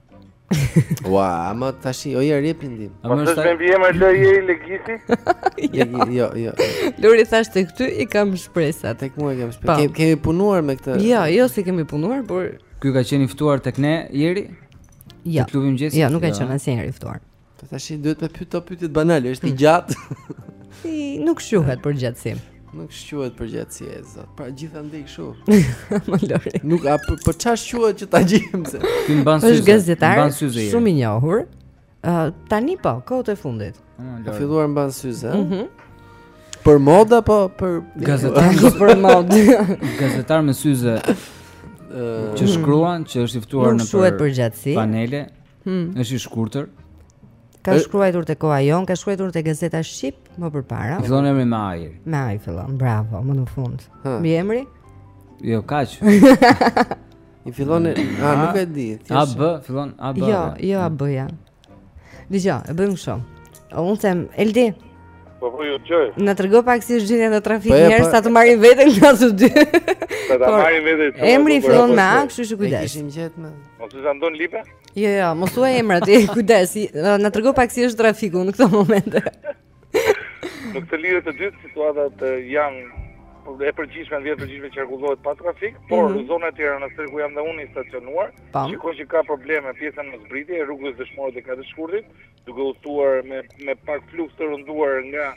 Ua, ama tashi o Jeri jep ndihmë. Po të shpem bje më lë je i legisi? Jo, jo, jo. Lori thashë tek ty i kam shpresa. Tek mua kam shpresa. Po. kemi punuar me këtë. Jo, jo si kemi punuar, por ky ka qenë i ftuar tek ne Jeri? Ja. Jo. Te Klubi i Mëngjesit. Ja, jo, nuk ka qenë asnjëherë i ftuar. Po tashi duhet me pyet ato pyetjet banale, është i hmm. gjatë. Si nuk shquhet për gjatësi. Nuk shquhet për gjatësi e zot. Pra gjithandej kështu. Mo Lori. Nuk a për po çfarë shquhet që ta gjejmë se. Ti mban syze. Është gazetar. Mban syze. Shumë i njohur. Ë uh, tani po, kohët e fundit. Ah, Ka filluar mban syze. Ëh. Mhm. Mm për modë apo për gazetar jo, për modë. gazetar me syze që shkruan që është i ftuar nëpër gjatësi. Panele. Hmm. Është i shkurtër. Ka shkruar te Koha Jonë, ka shkruar te gazeta Shqip më përpara. Fillon emri me A. Me A fillon. Bravo, më në fund. Mbiemri? Jo, kaq. I fillon, a ah, nuk e di. A B fillon A B. Jo, jo A B ja. Dije, e bëjmë kështu. Unë them Eldi. Po po ju çoj. Na trego pak si është gjendja në trafik po, njerëz po. sa të marrin veten nga të dy. Sa të marrin veten. Emri fillon me A, kështu që kujdes. Ne kishim gjetë me. Mos është Andon Lipe? Jo, jo, mos thuaj emra ti, kujdes, na trego pak si është trafiku në këto momente. në këtë lidhje të dytë, situatat janë e përgjithshme, në vija të përgjithshme qarkullohet pa trafik, por mm -hmm. zona e tjera në sërë ku jam dhe unë i stacionuar, shikoj që ka probleme pjesën në zbritje, rrugës Dëshmorët e Katër Shkurtit, duke udhëtuar me me pak fluks të rënduar nga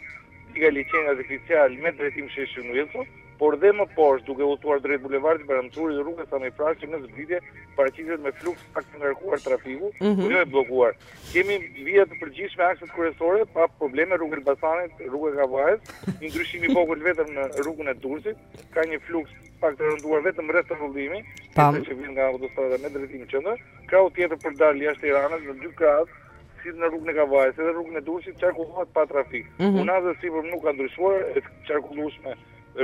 diga e Liqenit Artificial me drejtim sheshin Wilson, por dhe më poshtë duke udhëtuar drejt bulevardit Bajram Curri dhe rrugës Sami Frashëri në zbritje paraqitet me fluks pak të ngarkuar trafiku, mm -hmm. por jo e bllokuar. Kemi vija të përgjithshme akset kryesore pa probleme rruga e Elbasanit, rruga e Kavajës, një ndryshim i vogël vetëm në rrugën e Durrësit, ka një fluks pak të rënduar vetëm rrethrrotullimi, që vjen nga autostrada me drejtim qendër. Krahu tjetër për dalë jashtë Tiranës në dy krahët, si në rrugën e Kavajës, edhe rrugën e Durrësit qarkullohet pa trafik. Mm -hmm. Unaza e sipërm nuk ka ndryshuar, e qarkullueshme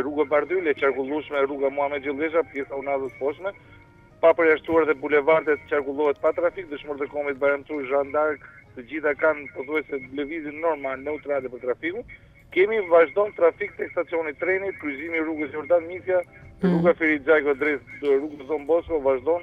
rruga Bardhyl, e qarkullueshme rruga Muhamet Gjollesha, pjesa e unazës së poshtme, pa përjashtuar dhe bulevardet qarkullohet pa trafik, Dëshmorët e Kombit, Bajram Curri, Zhan d'Ark, të gjitha kanë pothuajse lëvizje normale, neutrale për trafikun. Kemi vazhdon trafik tek stacioni i trenit, kryqëzimi i rrugës Jordan Misia, mhm. rruga Ferit Xhajko drejt rrugës Don Bosco vazhdon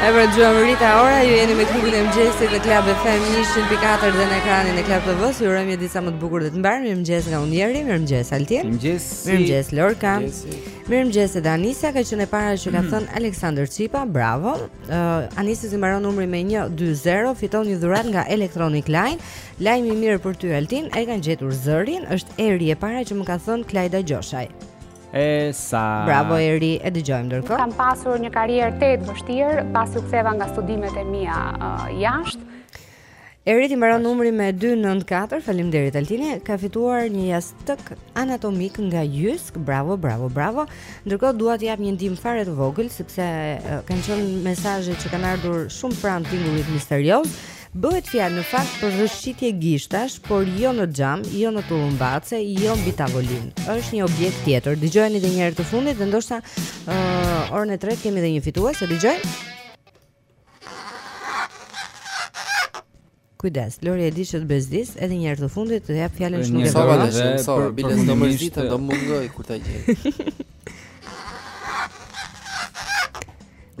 E pra dëgjuam Rita Ora, ju jeni me klubin e mëngjesit në Club FM 100.4 dhe në ekranin e Club TV-së. Ju urojmë një ditë sa më të bukur dhe të mbarë, mirëmëngjes nga unë Jeri, mirëmëngjes Altin Mirëmëngjes Lorka Mirëmëngjes edhe Anisa, ka qenë e para që ka mm. thënë Aleksandr Çipa, bravo uh, Anisës i mbaron numri me 1-2-0, fiton një dhuratë nga Electronic Line Lajm i mirë për ty Altin, e kanë gjetur zërin, është Eri e para që më ka thënë Klajda Gjoshaj. E sa. Bravo Eri, e dëgjojmë ndërkohë. Kam pasur një karrierë të vështirë, pasi u ktheva nga studimet e mia uh, jashtë. Eri ti mbaron numrin me 294. Faleminderit Altini, ke fituar një jastëk anatomik nga Jysk. Bravo, bravo, bravo. Ndërkohë dua të jap një ndihmë fare të vogël sepse uh, kanë qenë mesazhe që kanë ardhur shumë pranë tingullit misterioz. Bëhet fjalë në fakt për rrëshqitje gishtash, por jo në xham, jo në tullumbace, jo mbi tavolinë. Është një objekt tjetër. Dëgjojeni edhe një herë të fundit dhe ndoshta uh, orën e tretë kemi edhe një fitues, e dëgjojmë. Kujdes, Lori e di që të bezdis, edhe një herë të fundit të jap fjalën shumë të vogël. Sa vjen, sa vjen, bile do mërzitem do mungojë kur ta gjej.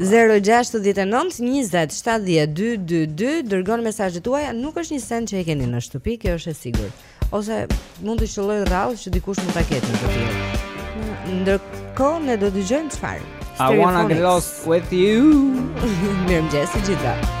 Zero gjashtëdhjetë e nëntë njëzet shtatëdhjetë dy dy dy dërgoni mesazhet tuaja nuk është një send që e keni në shtëpi kjo është e sigurt ose mund të qëllojë rrallë që dikush mund ta ketë në shtëpi ndërkohë ne do të dëgjojmë çfarë I wanna get lost with you Mirëmëngjes të gjithëve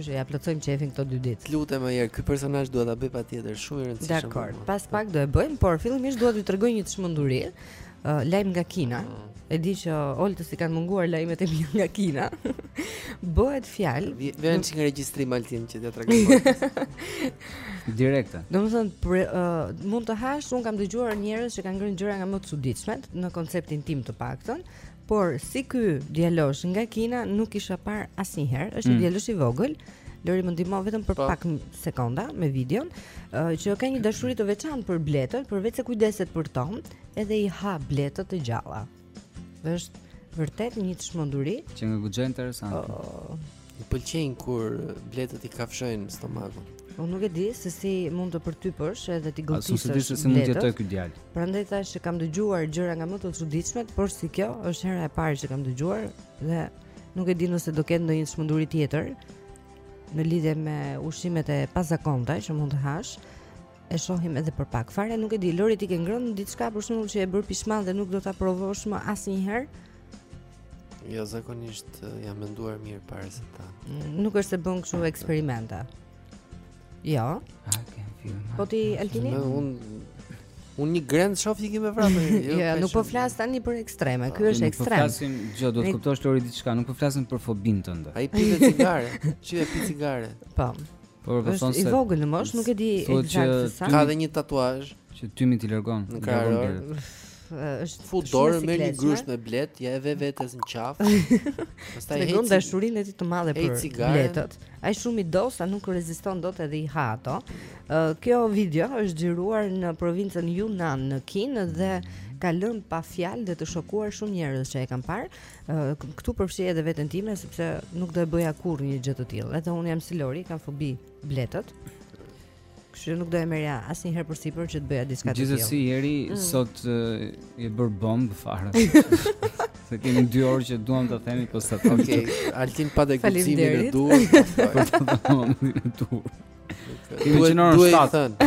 Që ia plotësojmë qejfin këto dy ditë. Lutem një herë, ky personazh dua ta bëj patjetër, shumë i rëndësishëm. Dakor, pas pak do e bëjmë, por fillimisht dua t'ju tregoj një çmenduri. Uh, lajm nga Kina. E di që Oltës i kanë munguar lajmet e mia nga Kina. Bëhet fjalë, vjen çik regjistrim Altin që t'ia tregoj. Direkte. Domethënë për uh, mund të hash, unë kam dëgjuar njerëz që kanë ngrënë gjëra nga më të çuditshmet në konceptin tim të paktën, Por si ky djalosh nga Kina nuk kisha parë asnjëherë, është mm. një djalosh i vogël. Lori më ndihmo vetëm për pa. Po. pak sekonda me videon, uh, që ka një dashuri të veçantë për bletët, përveç se kujdeset për to, edhe i ha bletët të gjalla. Është vërtet një çmenduri që më guxon interesant. Oh, Më pëlqen kur bletët i kafshojnë stomakun. Unë nuk e di se si mund të përtypësh edhe t'i gëlltisësh. As unë s'e di se si mund të jetojë ky djalë. Prandaj thashë se kam dëgjuar gjëra nga më të çuditshme, por si kjo është hera e parë që kam dëgjuar dhe nuk e di nëse do ketë ndonjë çmenduri tjetër në lidhje me ushqimet e pazakonta që mund të hash. E shohim edhe për pak. Fare nuk e di, Lori ti ke ngrënë diçka për shembull që je bërë pishman dhe nuk do ta provosh më asnjëherë. Jo, zakonisht eh, jam menduar mirë para se ta. Nuk është se bën kështu eksperimente. Jo. Po ti Altini? Unë unë, unë një grerëz shoh iki me vrap. Jo, jo nuk po flas tani për ekstreme. Ky është ekstrem. Nuk po flasim gjë, do të kuptosh Lori diçka, nuk po flasim për fobinë tënde. Ai pi cigare, që ai pi cigare. Po. Por po thonë se i vogël në moshë, nuk e di eksakt sa. Ka dhe një tatuazh që tymi t'i largon. Nuk ka. e fut dorën me një grusht me bletë, ja e vë vetes në qafë. Pastaj e heq. Tregon dashurinë e tij të madhe për bletët. Ai shumë i do sa nuk reziston dot edhe i ha ato. Uh, kjo video është xhiruar në provincën Yunnan në Kinë dhe ka lënë pa fjalë dhe të shokuar shumë njerëz që e kanë parë. Uh, këtu përfshij edhe veten time sepse nuk do e bëja kurrë një gjë të tillë. Edhe unë jam si Lori, kam fobi bletët. Kështu që nuk do e merrja asnjëherë përsipër që të bëja diçka të tillë. Gjithsesi Jeri mm. sot e bëre bombë fare. Se kemi 2 orë që duam ta themi po sa të okay. Altin pate timing-un e duhur. Prite momentin e duhur. Kemi që në orën 7.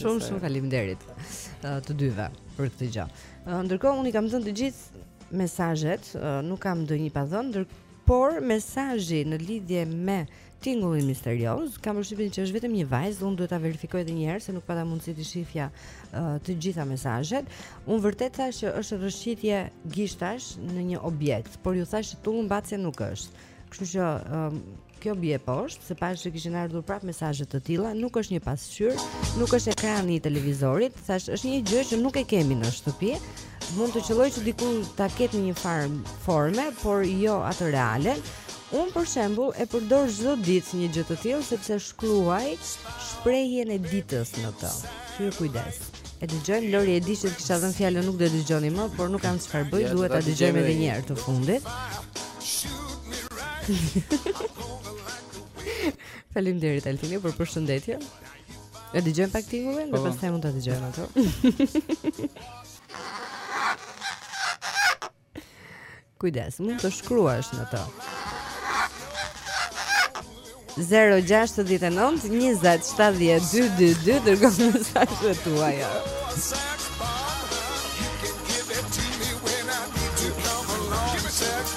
Shumë shumë faleminderit të dyve për këtë gjë. Ndërkohë unë i kam dhënë të gjithë mesazhet, nuk kam ndonjë pa dhënë, por mesazhi në lidhje me Tingullin misterioz, kam përshtypjen që është vetëm një vajzë, unë duhet ta verifikoj edhe një herë se nuk pata mundësi t'i shifja uh, të gjitha mesazhet. Unë vërtet thashë që është rrëshqitje gishtash në një objekt, por ju thashë që tullumbace nuk është. Kështu që um, kjo bie poshtë, se pashë që kishin ardhur prapë mesazhe të tilla, nuk është një pasqyrë, nuk është ekrani i televizorit, Thashë, është një gjë që nuk e kemi në shtëpi. Mund të qëllojë që diku ta ketë në një farë forme, por jo atë reale. Unë për shembull e përdor çdo ditë një gjë të tillë sepse shkruaj shprehjen e ditës në të. Ju kujdes. E dëgjojmë Lori e di që të kisha dhënë fjalën nuk do e dëgjoni më, por nuk kam çfarë bëj, duhet ta dëgjojmë edhe një herë të fundit. Faleminderit Altini për përshëndetjen. E dëgjojmë pak tingullin dhe po. pastaj mund ta dëgjojmë ato. Kujdes, mund të shkruash në të. 0-6-9-20-7-12-22 Dërgoni mesazhet tuaja.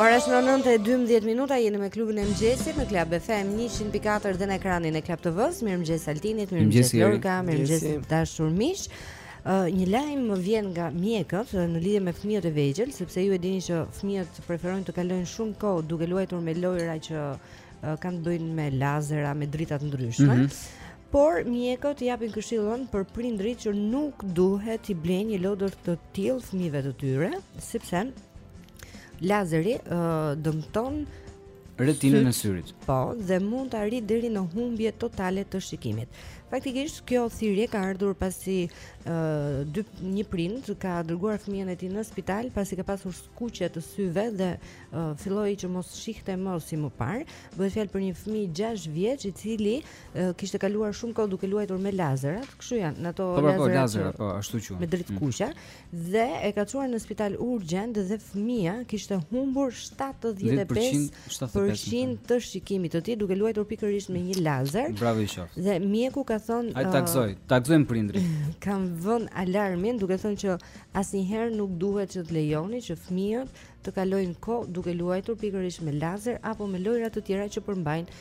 Ora është 9:12 minuta, jeni me klubin e mëngjesit në Club FM 104 dhe në ekranin e Club TV-s. Mirëmëngjes Altini, mirëmëngjes Jorga, mirëmëngjes të dashur miq. Uh, një lajm më vjen nga mjekët në lidhje me fëmijët e vegjël, sepse ju e dini që fëmijët preferojnë të kalojnë shumë kohë duke luajtur me lojëra që uh, kanë të bëjnë me lazera, me drita të ndryshme. Mm -hmm por mjekët japin këshillën për prindërit që nuk duhet t'i blejnë një lodër të tillë fëmijëve të tyre, sepse Lazeri uh, dëmton retinën e syrit. Po, dhe mund të arrijë deri në humbje totale të shikimit. Faktikisht kjo thirrje ka ardhur pasi ë uh, një prind ka dërguar fëmijën e tij në spital pasi ka pasur skuqje të syve dhe uh, filloi që mos shihte më si më parë. Bëhet fjalë për një fëmijë 6 vjeç i cili uh, kishte kaluar shumë kohë duke luajtur me lazerat, kështu janë, ato po, po, po, lazerat, po, lazerat, po, ashtu quhen. Me dritë mm. kuqe. Mm. dhe e ka çuar në spital urgjent dhe fëmija kishte humbur 75% të shikimit të tij duke luajtur pikërisht me një lazer. Bravo i qoftë. Dhe mjeku ka thënë Ai takoi, uh, takoi prindërit. Ka vënë alarmin duke thënë që asnjëherë nuk duhet që të lejoni që fëmijët të kalojnë kohë duke luajtur pikërisht me lazer apo me lojra të tjera që përmbajnë uh,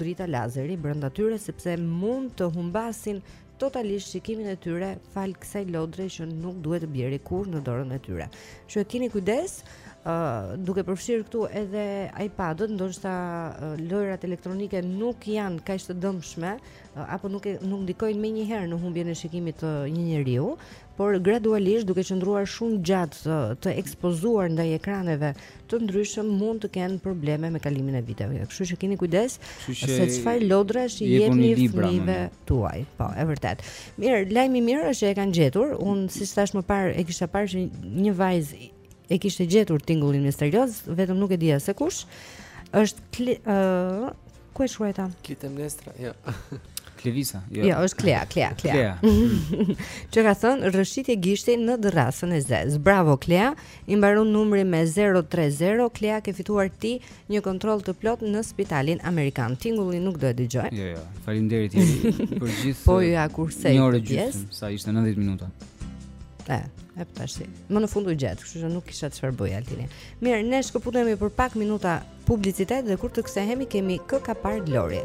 drita lazeri brenda tyre sepse mund të humbasin totalisht shikimin e tyre falë kësaj lodre që nuk duhet të bjerë kurrë në dorën e tyre. Kështu që keni kujdes, ë uh, duke përfshirë këtu edhe iPad-ët, ndoshta uh, lojërat elektronike nuk janë kaq të dëmshme uh, apo nuk e nuk ndikojnë menjëherë në humbjen e shikimit të një njeriu, por gradualisht duke qëndruar shumë gjatë të ekspozuar ndaj ekraneve të ndryshëm mund të kenë probleme me kalimin e viteve. Kështu që keni kujdes se çfarë lodrash i jepni fëmijëve tuaj. Po, e vërtetë. Mirë, lajmi i mirë është që e kanë gjetur. Unë siç thashë më parë e kisha parë që një vajzë e kishte gjetur tingullin misterioz, vetëm nuk e dija se kush. Është kli, uh, ku e shkruajta? Klitemnestra, jo. Klevisa, jo. Jo, është Klea, Klea, Klea. Klea. Mm. Që ka thënë rrëshitje gishti në dërrasën e zezë. Bravo Klea, i mbaron numri me 030. Klea ke fituar ti Një kontroll të plotë në spitalin amerikan. Tingulli nuk do e dëgjoj. Jo, jo. Faleminderit Jeri për gjithë. Po ja kursej. Një orë e gjysmë, sa ishte 90 minuta. E, e po tashti. Më në fund u gjet, kështu që nuk kisha çfarë të bëja Altini. Mirë, ne shkëputemi për pak minuta publicitet dhe kur të kthehemi kemi kë ka parë Lori.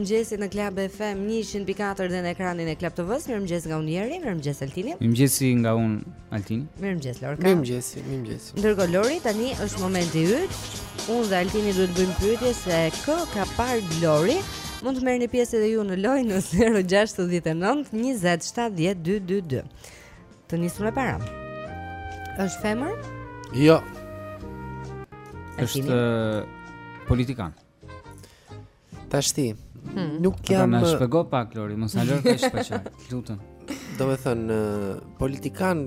mëngjesit në Club FM 100.4 dhe në ekranin e Club TV-së. Mirëmëngjes nga unë Jeri, mirëmëngjes Altini. Mirëmëngjesi nga unë Altini Mirëmëngjes Lorka. Mirëmëngjesi, mirëmëngjesi. Ndërkohë Lori, tani është momenti yt Unë dhe Altini duhet të bëjmë pyetje se kë ka parë Lori Mund të merrni pjesë edhe ju në lojë në 069 20 70 222 Ta nisë, e para është femër? Jo Altini? është politikan Tashti, hmm. nuk jam... Na shpjego pak, Lori, mos na lër kështu pezull, të lutem. Domethënë, politikan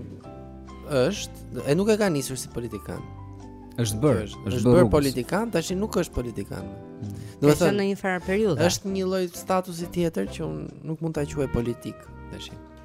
është, e nuk e ka nisur si politikan. është bërë, është, është bërë, bërë politikan, tashti nuk është politikan. Hmm. Domethënë, në një farë periudhe. është një lloj statusi tjetër që unë nuk mund ta quaj politikë, tashti.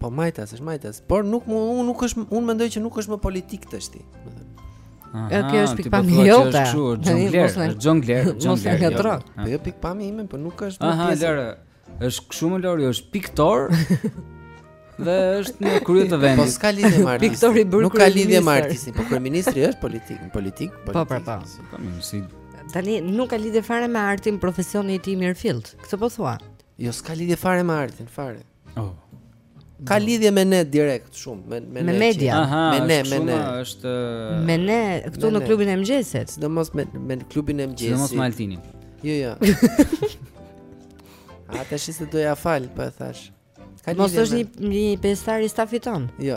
Po majtas, është majtas, por nuk më unë nuk është unë mendoj që nuk është më politik tashti. Ëh, kjo është po pikpamja jote. Jongler, jongler, jongler. Po jo pikpamje ime, po nuk është më pjesë. Aha, Lori. Është kështu më Lori, është piktor. Dhe është në krye të vendit. Po s'ka lidhje me artistin. Piktor i bërë. Nuk ka lidhje me artistin, po kryeministri është politik, politik, po, po, politik. Po, po, po. Po, si tani nuk ka lidhje fare me artin profesioni i mirëfilltë. Këtë po thua? Jo, s'ka lidhje fare me artin, fare. Oh. Ka lidhje me ne direkt shumë, me me, me media. Aha, me ne, me ne. Është me ne këtu në klubin e mëngjesit. Sidomos me me klubin e mëngjesit. Sidomos me Altinin. Jo, jo. Atë s'e doja fare, për po e thash Ka Mos është një, një pjesëtar i stafit tonë? Jo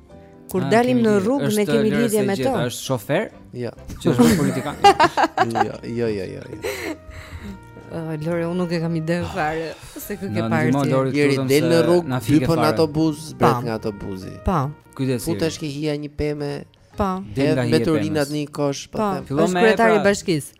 Kur dalim në rrugë ne kemi lidhje me to. Është shofer? Jo. Që është politikan? Jo, jo, jo, jo. Uh, Lori, unë nuk e kam ide fare se kë ke parë ti. Lori, Jeri, del në rrugë, hypën në autobus, zbret nga autobusi. Po. Kujdes. Futesh ke hija e një peme. Po. Del nga hija. Mbeturinat në një kosh, po. Fillon me kryetari i bashkisë.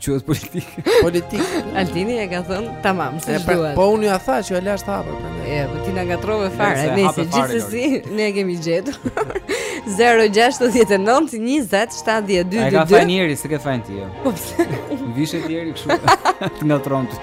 Quhet politik. Politik. Altini e ka thënë tamam, se pra, duhet. Po unë ja tha që e lashë hapur prandaj. E, po ti na ngatrove fare. Nejse gjithsesi ne e kemi gjetur. 069 20 7222. Ai ka fajin Jeri, s'e ke fajin ti. Jo. Po pse? Vishet njeriu kështu. Të ngatron ti.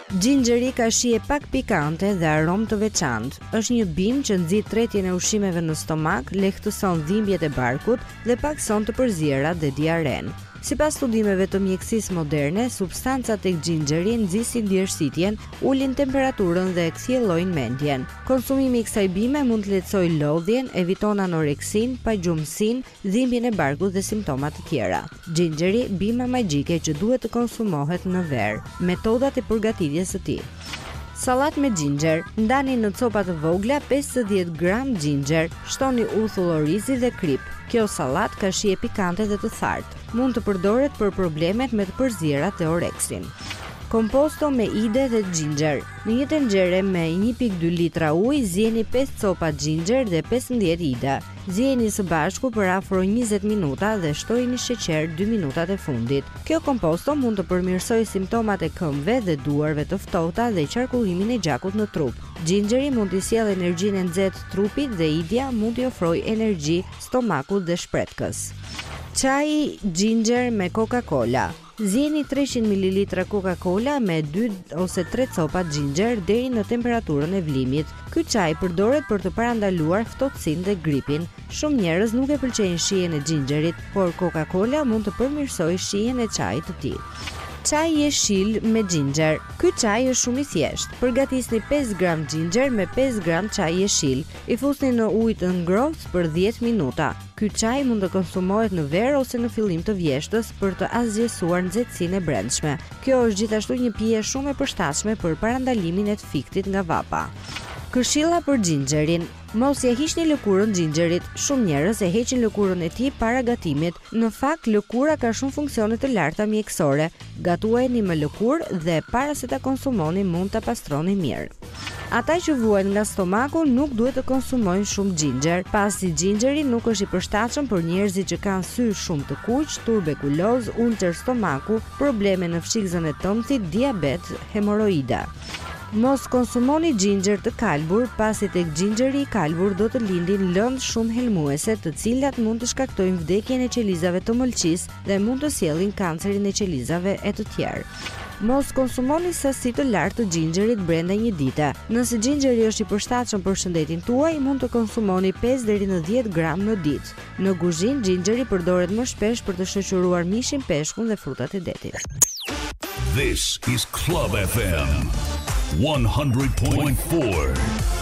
Xhinxheri ka shije pak pikante dhe aromë të veçantë. Është një bimë që nxit tretjen e ushqimeve në stomak, lehtëson dhimbjet e barkut dhe pakëson të përzierat dhe diarenë. Sipas studimeve të mjekësisë moderne, substancat tek xhinxheri nxisin djersitjen, ulin temperaturën dhe kthjellojnë mendjen. Konsumimi i kësaj bime mund të lehtësojë lodhjen, eviton anoreksinë, pagjumësinë, dhimbjen e barkut dhe simptoma të tjera. Xhinxheri, bima magjike që duhet të konsumohet në verë. Metodat e përgatitjes së tij. Sallatë me xhinxher, ndani në copa të vogla pesëdhjetë gramë xhinxher, shtoni uthull orizi dhe kripë. Kjo sallatë ka shije pikante dhe të thartë. Mund të përdoret për problemet me të përzierat dhe oreksin. Komposto me ide dhe xhinxher. Në një tenxhere me një pikë dy litra ujë zieni pesë copa xhinxher dhe pesëmbëdhjetë ide. Ziejini së bashku për afro njëzet minuta dhe shtojini sheqer në dy minutat e fundit. Kjo komposto mund të përmirësojë simptomat e këmbëve dhe duarve të ftohta dhe qarkullimin e gjakut në trup. Xhinxheri mund t'i sjellë energjinë e nxehtë trupit dhe idja mund t'i ofrojë energji stomakut dhe shpretkës. Çaj xhinxher me Coca-Cola Zieni treqind mililitra Coca Cola me dy ose tre copa xhinxher deri në temperaturën e vlimit. Ky çaj përdoret për të parandaluar ftohtësinë dhe gripin. Shumë njerëz nuk e pëlqejnë shijen e xhinxherit, por Coca Cola mund të përmirësojë shijen e çajit të tij. Çaji jeshil me xhinxher. Ky çaj është shumë i thjeshtë. Përgatisni pesë gram xhinxher me pesë gram çaj jeshil. I fusni në ujë të ngrohtë për dhjetë minuta. Ky çaj mund të konsumohet në verë ose në fillim të vjeshtës për të asgjesuar nxehtësinë e brendshme. Kjo është gjithashtu një pije shumë e përshtatshme për parandalimin e të fiktit nga vapa. Këshilla për xhinxherin, Mos ia hiqni lëkurën xhinxherit. Shumë njerëz e heqin lëkurën e tij para gatimit. Në fakt, lëkura ka shumë funksione të larta mjekësore. Gatuajeni me lëkurë dhe para se ta konsumoni mund ta pastroni mirë. Ata që vuajnë nga stomaku nuk duhet të konsumojnë shumë xhinxher, pasi xhinxheri nuk është i përshtatshëm për njerëzit që kanë sy shumë të kuq, turbekulozë, ulcer stomaku, probleme në fshikëzën e tëmthit, diabet, hemoroida. Mos konsumoni xhinxher të kalbur, pasi tek xhinxheri i kalbur do të lindin lëndë shumë helmuese, të cilat mund të shkaktojnë vdekjen e qelizave të mëlçisë dhe mund të sjellin kancerin e qelizave e të tjerë. Mos konsumoni sasi të lartë të xhinxherit brenda një dite. Nëse xhinxheri është i përshtatshëm për shëndetin tuaj, mund të konsumoni 5 deri në 10 gram në ditë. Në kuzhinë xhinxheri përdoret më shpesh për të shoqëruar mishin, peshkun dhe frutat e detit. This is Club FM 100.4.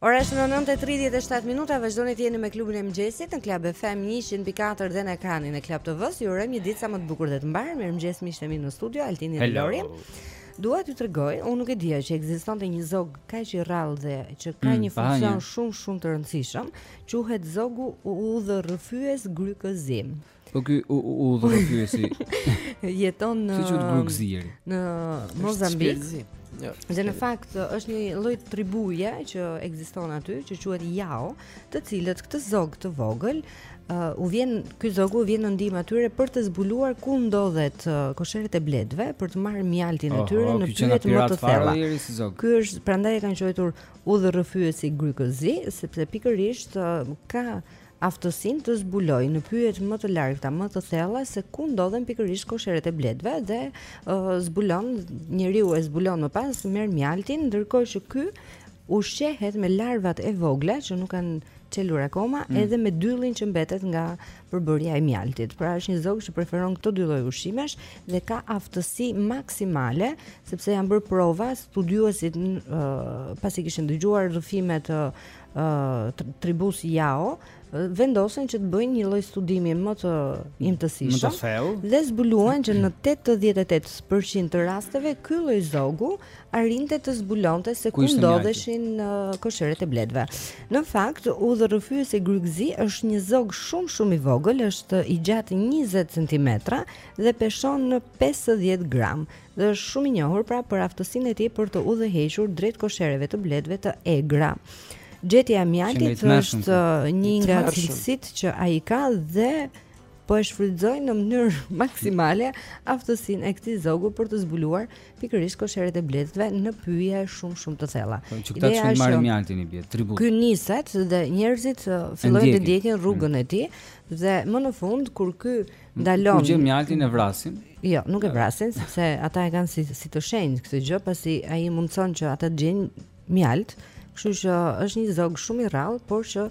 Ora është në 9:37 minuta, vazhdoni të jeni me klubin e mëngjesit në Club FM 100.4 dhe në ekranin e Club TV-s. Ju urojmë një ditë sa më të bukur dhe të mbarë. Mirëmëngjes miqtë e mi në studio, Altini dhe Lori. Dua t'ju tregoj, unë nuk e dija që ekzistonte një zog kaq i rrallë dhe që ka mm, një funksion shumë shumë të rëndësishëm, quhet zogu udhërrëfyes grykëzi. Po ky udhërrëfyesi. Jeton në Si quhet grykëzi? në Mozambik. Jo. Dhe në fakt është një lloj tribuje që ekziston aty, që quhet Yao, të cilët këtë zog të vogël uh, u vjen ky zogu u vjen në ndihmë atyre për të zbuluar ku ndodhet uh, kosheret e bletëve për të marrë mjaltin e tyre në pyjet më të thella. Jeri si zog. Ky është prandaj e kanë quajtur udhërrëfyesi grykëzi, sepse pikërisht uh, ka aftësinë të zbulojë në pyjet më të largëta, më të thella se ku ndodhen pikërisht kosheret e bletëve dhe uh, zbulon njeriu e zbulon më pas merr mjaltin, ndërkohë që ky ushqehet me larvat e vogla që nuk kanë çelur akoma mm. edhe me dyllin që mbetet nga përbërja e mjaltit. Pra është një zog që preferon këto dy lloj ushqimesh dhe ka aftësi maksimale sepse janë bërë prova studiuesit uh, pasi kishin dëgjuar rrëfimet uh, tribus Yao vendosën që të bëjnë një lloj studimi më të imtësishëm dhe zbuluan që në 88% të rasteve ky lloj zogu arrinte të zbulonte se ku ndodheshin kosheret e bletëve. Në fakt, udhërrëfyesi grykëzi është një zog shumë shumë i vogël, është i gjatë 20 cm dhe peshon në 50 gram. dhe është shumë i njohur pra për aftësinë e tij për të udhëhequr drejt koshereve të bletëve të egra. Gjetja e mjaltit është uh, një nga cilësitë që ai ka dhe po e shfrytëzojnë në mënyrë maksimale aftësinë e këtij zogu për të zbuluar pikërisht kosheret e bletëve në pyje shumë shumë të thella. Po, që këta çfarë marrin mjaltin i bie? Tribut. Ky niset dhe njerëzit uh, fillojnë të ndjekin rrugën mm. e tij dhe më në fund kur ky ndalon. Kur gjen mjaltin e vrasin. Jo, nuk e vrasin sepse ata e kanë si si të shenjtë këtë gjë, pasi ai mundëson që ata të gjejnë mjalt. Kështu që është një zog shumë i rrallë, por që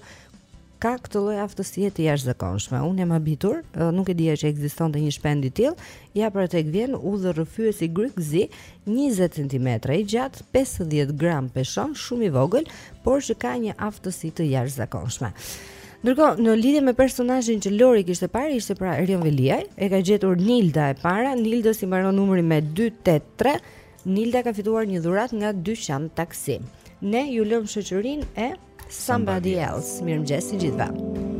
ka këtë lloj aftësie të jashtëzakonshme. Unë jam habitur, nuk e dija që ekzistonte një shpend i tillë. Ja pra tek vjen udhërrëfyesi grykëzi, 20 cm i gjatë, 50 gram peshon, shumë i vogël, por që ka një aftësi të jashtëzakonshme. Ndërkohë, në lidhje me personazhin që Lori kishte parë, ishte pra Erion Veliaj, e ka gjetur Nilda e para, Nildës i mbaron numri me 283. Nilda ka fituar një dhuratë nga Dyqan Taksi. Ne ju lëmë në shoqërinë e Somebody Else. Mirëmëngjes të gjithëve.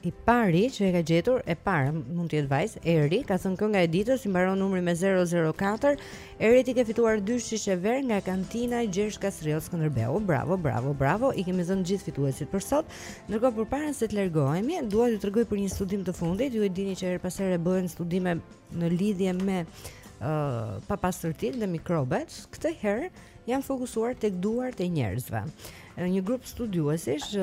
I pari që e ka gjetur, e para mund të jetë vajzë, Eri, ka thënë kënga e ditës i mbaron numri me 004. Eri ti ke fituar dy shishe verë nga kantina Gjergj Kastriot Skënderbeu. Bravo, bravo, bravo. I kemi dhënë gjithë fituesit për sot. Ndërkohë përpara se të largohemi, dua t'ju tregoj për një studim të fundit. Ju e dini që herë pas here bëhen studime në lidhje me ë uh, papastërtitë dhe mikrobet. Këtë herë janë fokusuar tek duart e njerëzve. Një grup studiuesish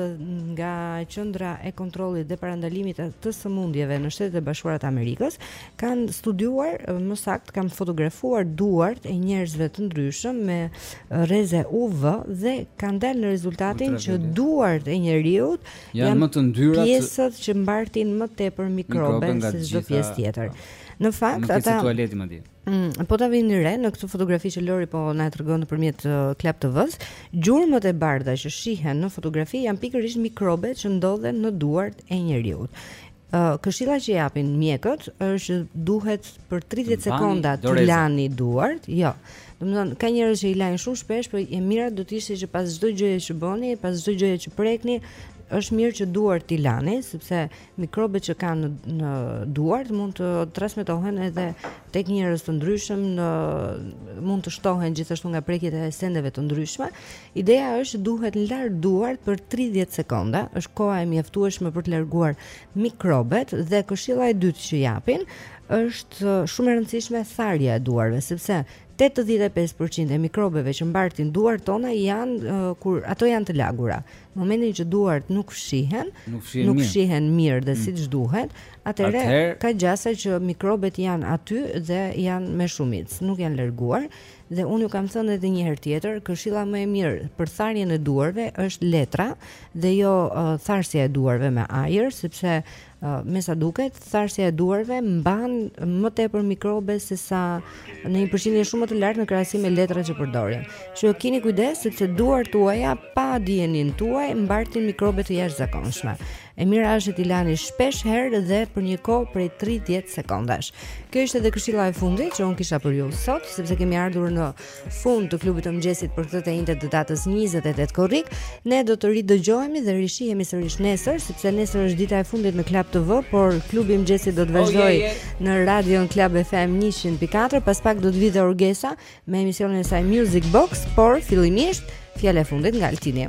nga Qendra e Kontrollit dhe Parandalimit të Sëmundjeve në Shtetet e Bashkuara të Amerikës kanë studiuar, më saktë, kanë fotografuar duart e njerëzve të ndryshëm me rreze UV dhe kanë dalë në rezultatin që duart e njeriut janë më të ndyra se pjesët që mbartin më tepër mikrobe se çdo pjesë tjetër. Në fakt, ata në pjesë tualeti më ditë. Mm, po ta vini re në këtë fotografi që Lori po na e tregon nëpërmjet uh, Club TV-s, gjurmët e bardha që shihen në fotografi janë pikërisht mikrobe që ndodhen në duart e njeriut. Uh, këshilla që japin mjekët është duhet për 30 sekonda të lani duart, jo. Domethënë ka njerëz që i lajnë shumë shpesh, por e mira do të ishte që pas çdo gjëje që bëni, pas çdo gjëje që prekni, është mirë që duart t'i lani, sepse Mikrobet që kanë në, në duart mund të transmetohen edhe tek njerëz të ndryshëm, në, mund të shtohen gjithashtu nga prekjet e sendeve të ndryshme. Ideja është që duhet larë duart për 30 sekonda, është koha e mjaftueshme për të larguar mikrobet dhe këshilla e dytë që japin është shumë e rëndësishme tharja e duarve, sepse 85% e mikrobeve që mbartin duart tona janë uh, kur ato janë të lagura. momentin që duart nuk fshihen, nuk fshihen, nuk fshihen mirë dhe mm. siç duhet, atëherë Atëher... ka gjasa që mikrobet janë aty dhe janë me shumicë, nuk janë larguar. Dhe unë ju kam thënë edhe një herë tjetër, këshilla më e mirë për tharjen e duarve është letra dhe jo uh, tharësja e duarve me ajër, sepse me sa duket, tharësja e duarve mban më tepër mikrobe se sa në një përqindje shumë më të lartë në krahasim me letrat që përdorin. Që keni kujdes sepse duart tuaja pa dijenin tuaj mbartin mikrobe të jashtëzakonshme. E mira është t'i lani shpesh herë dhe për një kohë prej 30 sekondash. Kjo ishte edhe këshilla e fundit që un kisha për ju sot, sepse kemi ardhur në fund të klubit të mëngjesit për këtë të enjte të datës 28 korrik. Ne do të ridëgjohemi dhe rishihemi sërish nesër, sepse nesër është dita e fundit në Club TV, por klubi i mëngjesit do të vazhdojë oh, yeah, yeah. në Radio Club FM 104, pas pak do të vijë Orgesa me emisionin e saj Music Box, por fillimisht fjala e fundit nga Altini.